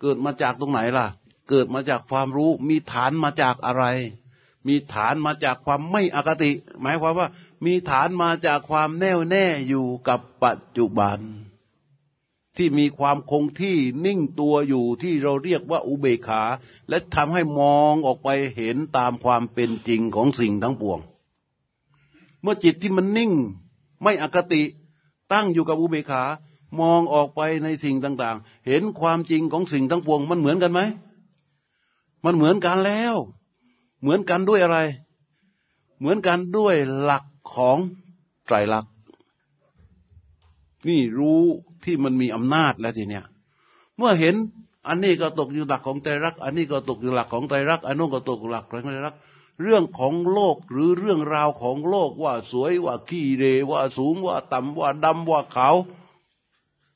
เกิดมาจากตรงไหนล่ะ เกิดมาจากความรู้ มีฐานมาจากอะไร มีฐานมาจากความไม่อคติ หมายความว่า มีฐานมาจากความแน่วแน่อยู่กับปัจจุบัน ที่มีความคงที่นิ่งตัวอยู่ที่เราเรียกว่าอุเบกขา และทำให้มองออกไปเห็นตามความเป็นจริงของสิ่งทั้งปวง เมื่อจิตที่มันนิ่ง ไม่อคติตั้งอยู่กับอุเบกขามองออกไปในสิ่งต่าง ๆ เห็นความจริงของสิ่งทั้งปวงมันเหมือนกันไหม มันเหมือนกันแล้ว เหมือนกันด้วยอะไร เหมือนกันด้วยหลักของไตรลักษณ์นี่รู้ที่มันมีอำนาจแล้วทีเนี้ยเมื่อเห็นอันนี้ก็ตกอยู่หลักของไตรรักอันนี้ก็ตกอยู่หลักของไตรรักอันนู้นก็ตกหลักของไตรรัก เรื่องของโลกหรือเรื่องราวของโลกว่าสวยว่าขี้เรว่าสูงว่าต่ำว่าดำว่าขาว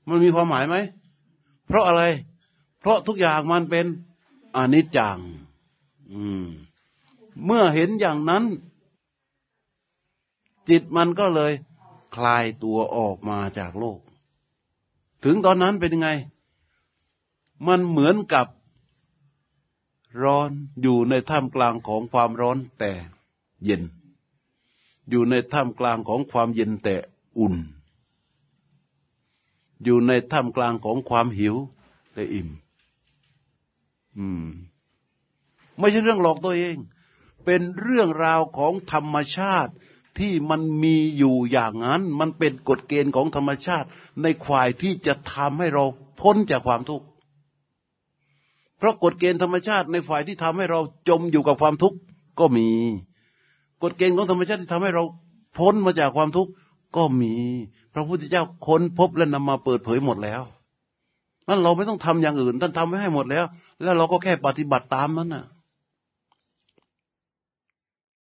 มันมีความหมายไหม เพราะอะไร เพราะทุกอย่างมันเป็นอนิจจังมเมื่อเห็นอย่างนั้น จิตมันก็เลย คลายตัวออกมาจากโลก ถึงตอนนั้นเป็นยังไง มันเหมือนกับ ร้อนอยู่ในท่ามกลางของความร้อนแต่เย็น อยู่ในท่ามกลางของความเย็นแต่อุ่น อยู่ในท่ามกลางของความหิวแต่อิ่ม อืม ไม่ใช่เรื่องหลอกตัวเอง เป็นเรื่องราวของธรรมชาติที่มันมีอยู่อย่างนั้น มันเป็นกฎเกณฑ์ของธรรมชาติ ในควายที่จะทำให้เราพ้นจากความทุกข์ ราะกฎเกณฑ์ธรรมชาติในฝ่ายที่ทำให้เราจมอยู่กับความทุกข์ก็มี กฎเกณฑ์ของธรรมชาติที่ทำให้เราพ้นมาจากความทุกข์ก็มี พระพุทธเจ้าค้นพบและนำมาเปิดเผยหมดแล้วนั่นเราไม่ต้องทำอย่างอื่นท่านทำไว้ให้หมดแล้ว แล้วเราก็แค่ปฏิบัติตามนั้นน่ะ